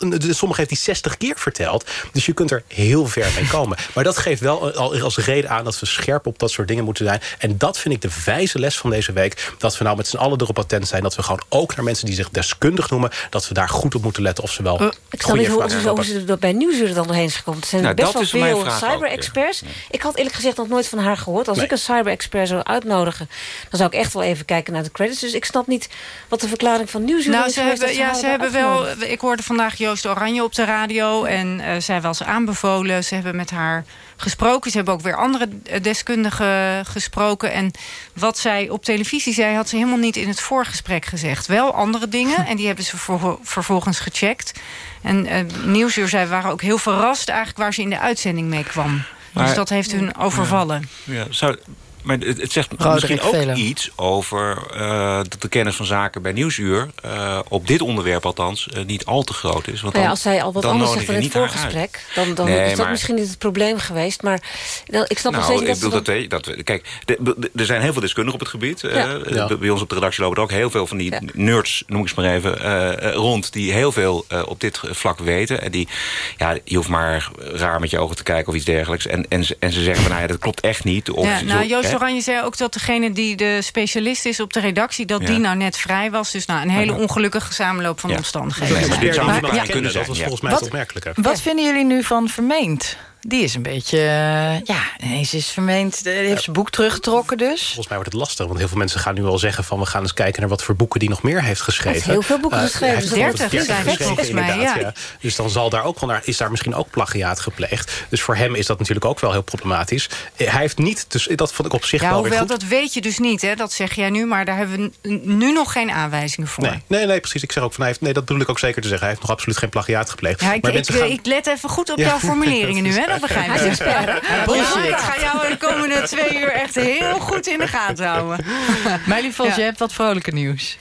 uh, sommige heeft hij 60 keer verteld. Dus je kunt er heel ver mee komen. Maar dat geeft wel al als reden aan dat we scherp op dat soort dingen moeten zijn. En dat vind ik de wijze les van deze week. Dat we nou met z'n allen erop attent zijn. Dat we gewoon ook naar mensen die zich deskundig noemen... dat we daar goed op moeten letten of ze wel... Uh, ik snap niet hoe, hoe ze er bij Nieuwsuur dan doorheen is gekomen. Er zijn nou, best wel veel cyber-experts. Ja. Ik had eerlijk gezegd nog nooit van haar gehoord. Als nee. ik een cyber-expert zou uitnodigen... dan zou ik echt wel even kijken naar de credits. Dus ik snap niet wat de verklaring van Nieuwsuur nou, is. Ze hebben, ja, ze hebben wel... Ik hoorde vandaag Joost Oranje op de radio... en uh, zij was aanbevolen. Ze hebben met haar gesproken. Ze hebben ook weer andere deskundigen gesproken. En wat zij op televisie zei, had ze helemaal niet in het voorgesprek gezegd. Wel andere dingen en die hebben ze ver vervolgens gecheckt. En uh, Nieuwsuur zei, waren ook heel verrast eigenlijk waar ze in de uitzending mee kwam. Maar, dus dat heeft hun overvallen. Ja, ja zou, maar het, het zegt Roderick misschien ook Velen. iets over uh, dat de kennis van zaken bij Nieuwsuur... Uh, op dit onderwerp althans uh, niet al te groot is. Want nou ja, dan, als zij al wat dan anders zegt in het voorgesprek... dan, dan nee, is dat maar, misschien niet het probleem geweest. Maar dan, ik snap nou, nog steeds ik dat, bedoel, dat, dat, Kijk, er zijn heel veel deskundigen op het gebied. Ja. Ja. Bij ons op de redactie lopen er ook heel veel van die ja. nerds... noem ik ze maar even, rond... die heel veel op dit vlak weten. En die, ja, je hoeft maar raar met je ogen te kijken of iets dergelijks. En, en, en ze zeggen van, nou ja, dat klopt echt niet. Of ja, nou, zo, Joost? Oranje zei ook dat degene die de specialist is op de redactie... dat Ja. die nou net vrij was. Dus nou, een hele Ja. ongelukkige samenloop van Ja. omstandigheden. Maar. Dat was volgens mij het opmerkelijke. Wat vinden jullie nu van Vermeend? Die is een beetje... eh, ja, ineens is Vermeend... eh, Die heeft zijn boek teruggetrokken dus. Volgens mij wordt het lastig, want heel veel mensen gaan nu al zeggen... van we gaan eens kijken naar wat voor boeken die nog meer heeft geschreven. Hij heeft heel veel boeken Eh, geschreven, hij heeft dus geloof ik 30 zijn het geschreven, volgens mij, ja. Dus dan zal daar ook wel naar, is daar misschien ook plagiaat gepleegd. Dus voor hem is dat natuurlijk ook wel heel problematisch. Hij heeft niet, dus dat vond ik op zich Ja, wel weer hoewel, goed. dat weet je dus niet, hè? dat zeg jij nu. Maar daar hebben we nu nog geen aanwijzingen voor. Nee, nee, nee, precies. Ik zeg ook van, hij heeft, nee, dat bedoel ik ook zeker te zeggen. Hij heeft nog absoluut geen plagiaat gepleegd. Ja, ik, maar ik, gaan... ik let even goed op Ja. jouw formuleringen nu, hè? Dat begrijp Hij is expert. Bullshit. ik ga jou de komende twee uur echt heel goed in de gaten houden. Meili Vos, Ja. je hebt wat vrolijke nieuws.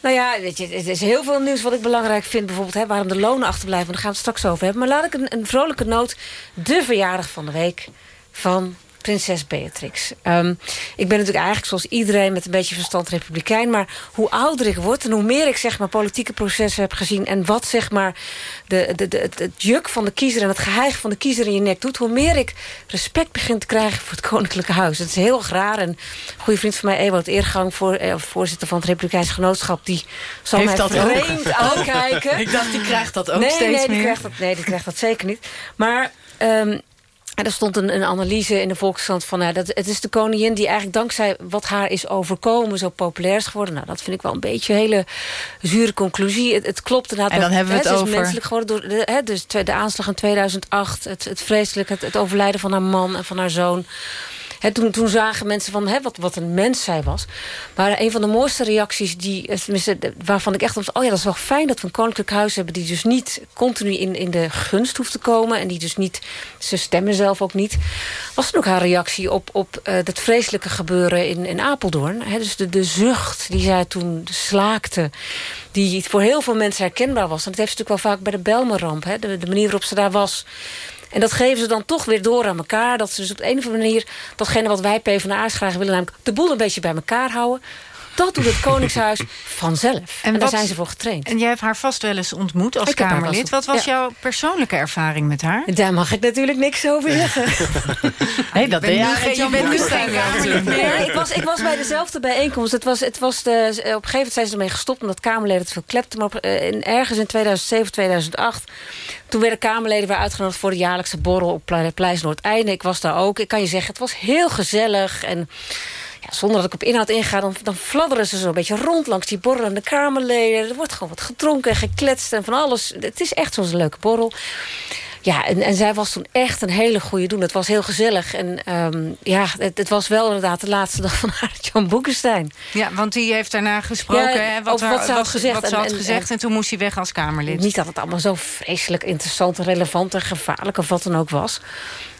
Nou ja, weet je, er is heel veel nieuws wat ik belangrijk vind. Bijvoorbeeld hè, waarom de lonen achterblijven. Daar gaan we het straks over hebben. Maar laat ik een, een vrolijke noot. De verjaardag van de week van prinses Beatrix. Um, ik ben natuurlijk eigenlijk zoals iedereen met een beetje verstand republikein. Maar hoe ouder ik word en hoe meer ik zeg maar politieke processen heb gezien... en wat zeg maar de, de, de, het, het juk van de kiezer en het geheig van de kiezer in je nek doet... hoe meer ik respect begin te krijgen voor het koninklijke huis. Het is heel raar. En een goede vriend van mij, Ewout Eergang, voor, eh, voorzitter van het Republikeins Genootschap... die zal Heeft mij dat ook? vreemd aankijken. Ik dacht, die krijgt dat ook nee, steeds nee, die meer. Krijgt dat, nee, die krijgt dat zeker niet. Maar... Um, En er stond een, een analyse in de Volkskrant van... Nou, dat, het is de koningin die eigenlijk dankzij wat haar is overkomen... zo populair is geworden. Nou, dat vind ik wel een beetje een hele zure conclusie. Het, het klopt inderdaad. En dan hebben we het, is menselijk geworden door de, hè, dus de aanslag in 2008. Het, het vreselijk, het, het overlijden van haar man en van haar zoon toen, toen zagen mensen van wat, wat een mens zij was. Maar een van de mooiste reacties die, waarvan ik echt was... oh ja, dat is wel fijn dat we een koninklijk huis hebben... die dus niet continu in, in de gunst hoeft te komen... en die dus niet, ze stemmen zelf ook niet... was dan ook haar reactie op, op uh, dat vreselijke gebeuren in, in Apeldoorn. dus de, de zucht die zij toen slaakte die voor heel veel mensen herkenbaar was. En dat heeft ze natuurlijk wel vaak bij de de, de manier waarop ze daar was en dat geven ze dan toch weer door aan elkaar. Dat ze dus op een of andere manier... datgene wat wij PvdA's graag willen... namelijk de boel een beetje bij elkaar houden... Dat doet het Koningshuis vanzelf. En, daar zijn ze voor getraind. En jij hebt haar vast wel eens ontmoet als Kamerlid. Wat was jouw persoonlijke ervaring met haar? Daar mag ik natuurlijk niks over zeggen. nee, dat ben je. je bent nu ik, was, ik was bij dezelfde bijeenkomst. Het was, het was de, op een gegeven moment zijn ze ermee gestopt... omdat Kamerleden het veel klepten. Maar op, uh, ergens in 2007, 2008... toen werden Kamerleden weer uitgenodigd... voor de jaarlijkse borrel op Pleis Noordeinde. Ik was daar ook. Ik kan je zeggen, het was heel gezellig... en zonder dat ik op inhoud inga, dan, dan fladderen ze zo een beetje rond langs die borrelende kamerleden. Er wordt gewoon wat gedronken en gekletst en van alles. Het is echt zo'n leuke borrel. Ja, en, en zij was toen echt een hele goede doen. Het was heel gezellig. En um, ja, het, het, was wel inderdaad de laatste dag van haar Jan Boekenstein. Ja, want die heeft daarna gesproken. Ja, hè, wat, wat, ze had gezegd. Wat ze had en, gezegd en, toen moest hij weg als Kamerlid. Niet dat het allemaal zo vreselijk interessant relevant en gevaarlijk of wat dan ook was.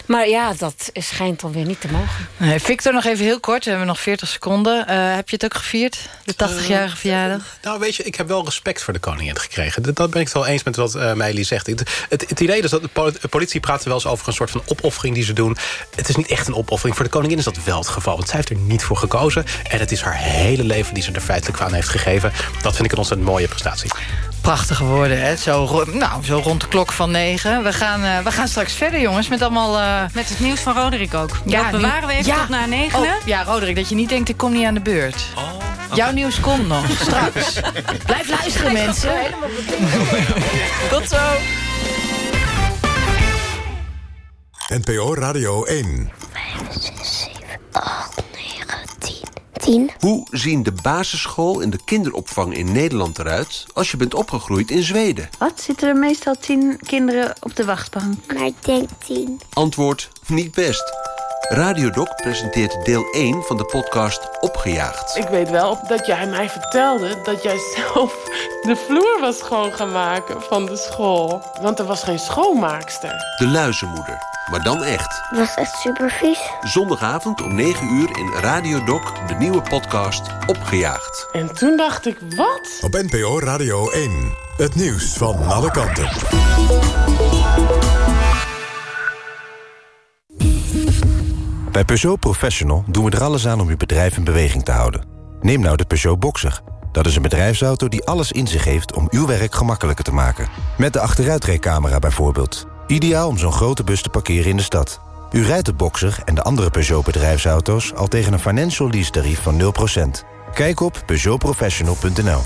Maar ja, dat schijnt dan weer niet te mogen. Nee, Victor, nog even heel kort. We hebben nog 40 seconden. Uh, heb je het ook gevierd? De 80-jarige uh, verjaardag? Nou, weet je, ik heb wel respect voor de koningin gekregen. Dat, ben ik het wel eens met wat uh, Meili zegt. Het, het, het, idee is dat de politie praat wel eens over een soort van opoffering die ze doen. Het is niet echt een opoffering. Voor de koningin is dat wel het geval. Want zij heeft er niet voor gekozen. En het is haar hele leven die ze er feitelijk aan heeft gegeven. Dat vind ik een ontzettend mooie prestatie prachtige woorden. Hè? Zo, nou, zo rond de klok van negen. We gaan, uh, we gaan straks verder, jongens. Met allemaal... Uh... Met het nieuws van Roderick ook. Ja, dat bewaren we even ja. tot na negen. Oh, ja, Roderick, dat je niet denkt, ik kom niet aan de beurt. Oh, okay. Jouw nieuws komt nog, straks. Blijf luisteren, mensen. tot zo. NPO Radio 1. 5, 6, 7, 8, 9, 10. 10. Hoe zien de basisschool en de kinderopvang in Nederland eruit... als je bent opgegroeid in Zweden? Wat? Zitten er meestal tien kinderen op de wachtbank? Maar ik denk tien. Antwoord, niet best. Radiodoc presenteert deel 1 van de podcast Opgejaagd. Ik weet wel dat jij mij vertelde dat jij zelf de vloer was schoon gaan maken van de school. Want er was geen schoonmaakster. De luizenmoeder. Maar dan echt. Dat was echt super vies. Zondagavond om 9 uur in Radiodoc, de nieuwe podcast Opgejaagd. En toen dacht ik, wat? Op NPO Radio 1. Het nieuws van alle kanten. Bij Peugeot Professional doen we er alles aan om uw bedrijf in beweging te houden. Neem nou de Peugeot Boxer. Dat is een bedrijfsauto die alles in zich heeft om uw werk gemakkelijker te maken. Met de achteruitrijcamera bijvoorbeeld. Ideaal om zo'n grote bus te parkeren in de stad. U rijdt de Boxer en de andere Peugeot bedrijfsauto's... al tegen een financial lease tarief van 0%. Kijk op peugeotprofessional.nl.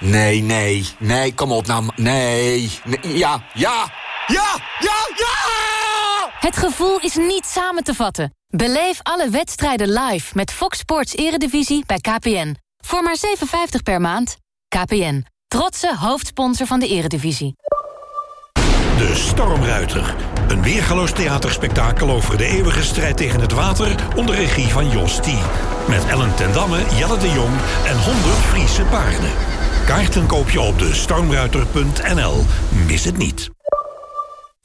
Nee, nee, nee, kom op nou. Nee, nee, ja, ja, ja, ja, ja! Het gevoel is niet samen te vatten. Beleef alle wedstrijden live met Fox Sports Eredivisie bij KPN. Voor maar 7,50 per maand. KPN, trotse hoofdsponsor van de Eredivisie. De Stormruiter. Een weergaloos theaterspektakel over de eeuwige strijd tegen het water... onder regie van Jos T. Met Ellen ten Damme, Jelle de Jong en 100 Friese paarden. Kaarten koop je op de stormruiter.nl. Mis het niet.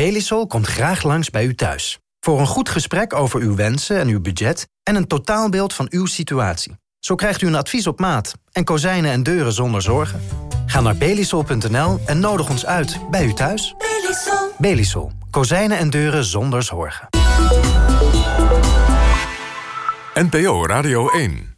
Belisol komt graag langs bij u thuis. Voor een goed gesprek over uw wensen en uw budget... en een totaalbeeld van uw situatie. Zo krijgt u een advies op maat en kozijnen en deuren zonder zorgen. Ga naar belisol.nl en nodig ons uit bij u thuis. Belisol. Belisol. Kozijnen en deuren zonder zorgen. NPO Radio 1.